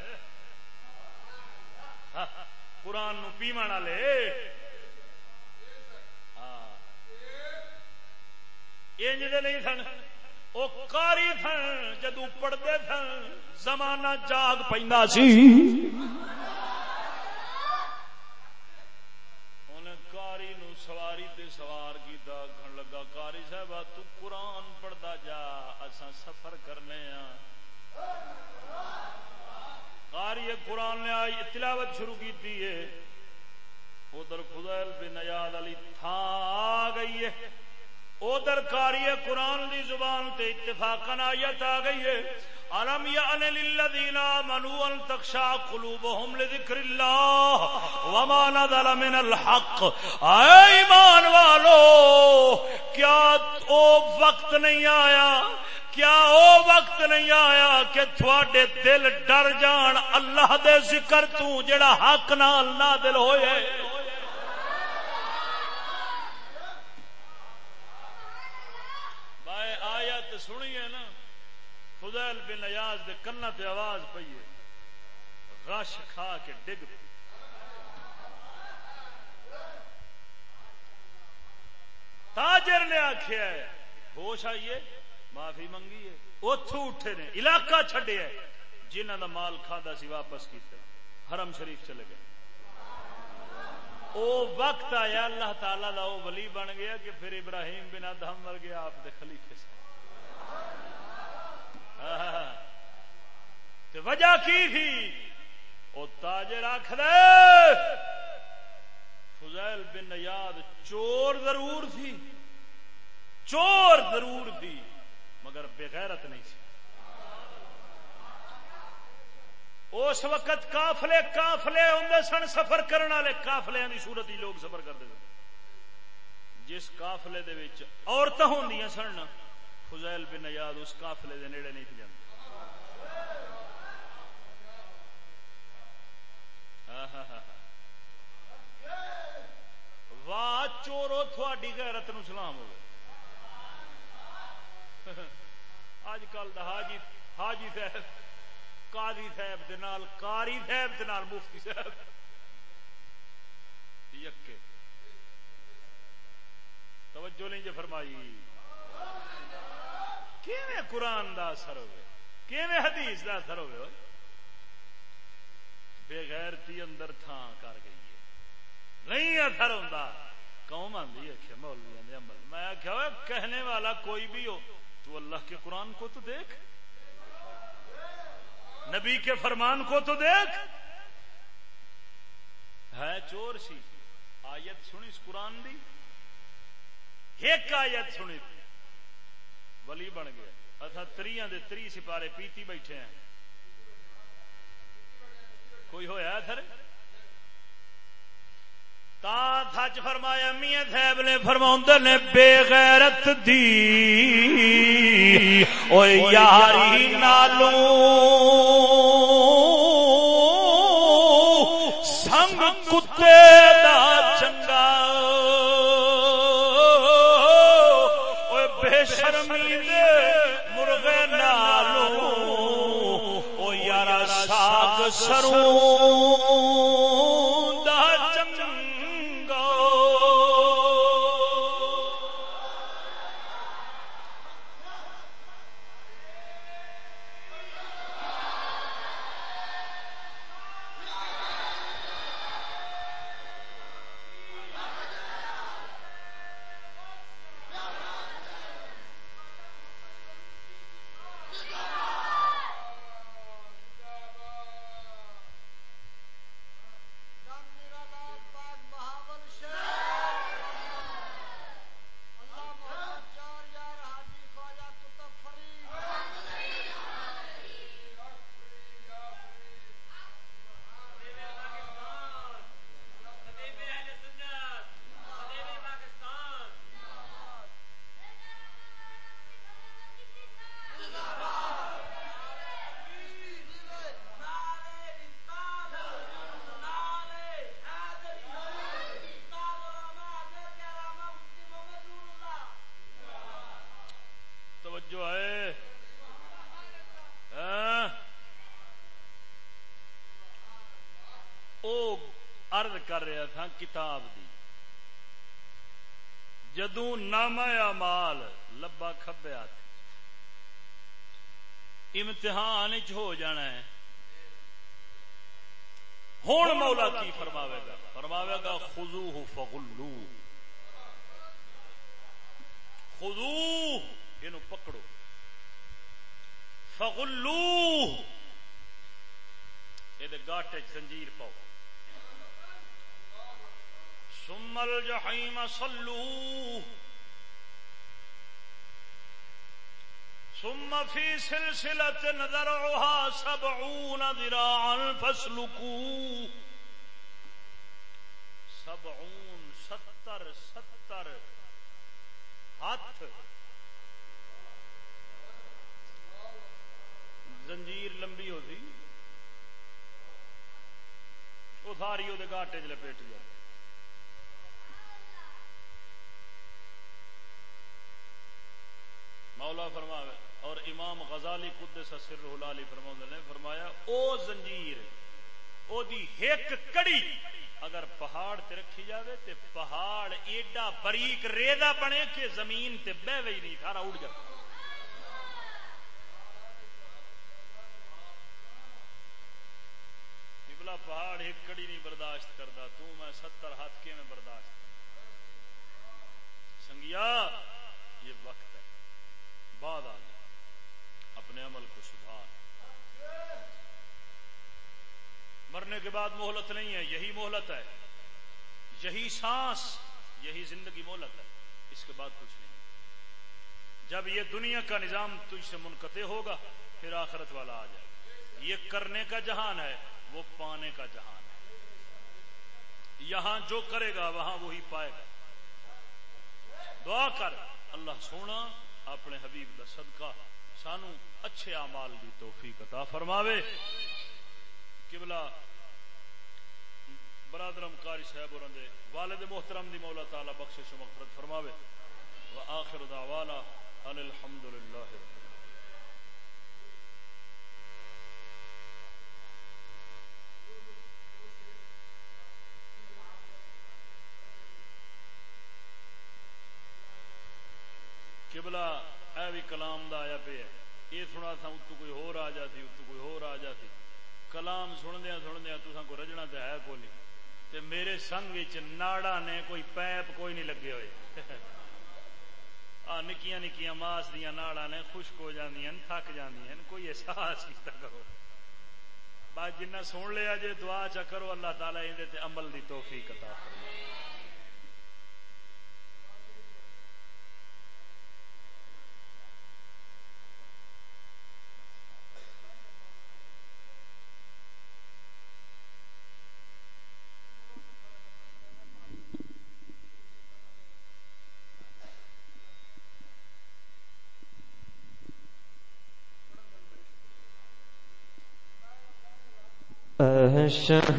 قرآن نو پیمن والے۔ انج دے نہیں سن، او کاری سن، جدو پڑھتے سن، زمانہ جاگ پہ سی۔ کاری نو سواری تے سوار کیتا کھن لگا کاری صاحب تو قرآن پڑھتا جا اسا سفر کرنے ہاں۔ کاری قرآن نے آئی، تلاوت شروع کی ہے۔ ادھر خدائل بن یاد علی تھا، آ گئی ہے۔ ادھر کاری قرآن دی زبان تے اتفاقا آیت آ گئی ہے۔ الم یعن للذین آمنوا ان تخشع قلوبهم لذکر اللہ وما نزل من الحق۔ اے ایمان والو، کیا او وقت نہیں آیا؟ کیا او وقت نہیں آیا کہ تھوڑے دل ڈر جان اللہ دے ذکر تو جڑا حق نال نازل ہوئے؟ فضیل بن ایاز دے کنا تے آواز پئی ہے۔ غش کھا کے ڈگ پئی۔ تاجر نے آخیا ہے، ہوش آئیے معافی منگی ہے۔ اتو اٹھے نے، علاقہ چھڈے ہے۔ جنہ دا مال کھادا سی واپس کیتے حرم شریف چلے گئے۔ او وقت آیا، اللہ تعالی دا او ولی بن گیا کہ پھر ابراہیم بن ادہم مر گیا آپ دے خلیفے سے۔ تے وجہ کی تھی؟ او تاجر آخ دے فضیل بن نیاد چور ضرور تھی، چور ضرور تھی، مگر بغیرت نہیں تھی۔ اس وقت کافلے کافلے ہوں سن، سفر کرنے والے کافلے کی صورت ہی لوگ سفر کرتے سن۔ جس کافلے دے عورتیں ہوں سن فضیل بن نیاد اس کافلے دے نیڑے نہیں تھی جاتے واہ، چورو تھوڑی غیرت نو سلام ہو اج کل دا حاجی حاجی صاحب، قاضی صاحب دے نال، قاری صاحب دے نال، مفتی صاحب۔ یکے۔ توجہ نہیں جے فرمائی۔ کیویں قرآن دا اثر ہوئے؟ کیویں حدیث دا اثر ہوئے بے غیرتی اندر تھان کر گئی ہے۔ نہیں اثر ہوں قوم آدھی ہے مولویا نے عمل۔ میں آخیا کہنے والا کوئی بھی ہو، تو اللہ کے قرآن کو تو دیکھ۔ نبی کے فرمان کو تو دیکھ۔ ہے چور سی۔ آیت سنی اس قرآن دی۔ ایک آیت سنی۔ ولی بن گیا اصا تری تری سپارے پیتی بیٹھے ہیں۔ کوئی ہوا تھر تھچ فرمایا، میاں صاحب نے فرما نے، بے غیرت دی۔ او یاری نالو کتاب دی۔ جدو نام مال لبا کھبیا امتحان ہو جانا ہے۔ ہوں مولا کی فرماوے گا۔ فرماوے گا خزو فغلو خزو یہ پکڑو۔ فغلو یہ گاٹے زنجیر پاؤ۔ ثم الجحيم صلوه. ثم في سلسلة ذرعها سبعون ذراعا فاسلكوه. سبعون، ستر ستر، ہاتھ. زنجیر لمبی ہوتی وہ ساری وہ گاٹے چ لپیٹ جاتی مولا فرما اور امام غزالی قدس سر حلالی فرما نے فرمایا، او زنجیر، او دی ایک کڑی، اگر پہاڑ تے رکھی جاوے تے پہاڑ ایڈا بریک ریدا بنے کہ زمین تے بہ وی نہیں سارا اڑ جائے پہاڑ ایک کڑی نہیں برداشت کرتا تو میں ستر ہاتھ کے میں برداشت سنگیا، یہ وقت بعد آ اپنے عمل کو سدھار۔ مرنے کے بعد مہلت نہیں ہے، یہی مہلت ہے۔ یہی سانس، یہی زندگی مہلت ہے۔ اس کے بعد کچھ نہیں۔ جب یہ دنیا کا نظام تجھ سے منقطع ہوگا، پھر آخرت والا آ جائے۔ گا یہ کرنے کا جہان ہے، وہ پانے کا جہان ہے۔ یہاں جو کرے گا، وہاں وہی پائے گا۔ دعا کر، اللہ سونا اپنے حبیب دا صدقہ سانو اچھے اعمال دی توفیق عطا فرماوے۔ قبلہ برادرم قاری صاحب اور والد محترم دی مولا تعالی بخشش و مغفرت فرماوے۔ وآخر دعوانا ان الحمدللہ رب قبلہ اے بھی کلام دا آیا پہ ہے۔ یہ سنا تھا اتو کوئی ہور آ جاتی اتو کوئی ہور آ جاتی کلام سندیا سندیا تو کو رجنا تو ہے کوئی تے میرے سنگ ناڑا نے کوئی پیپ کوئی نہیں لگے ہوئے۔ آ نکیاں نکیاں ماس دیا ناڑا نے خشک ہو جاندیاں، تھک جاندیاں کوئی احساس کیتا کرو بات جنہ سن لیا جے دعا چا کرو، اللہ تعالی اندے عمل دی توفیق عطا فرمائے۔ شہ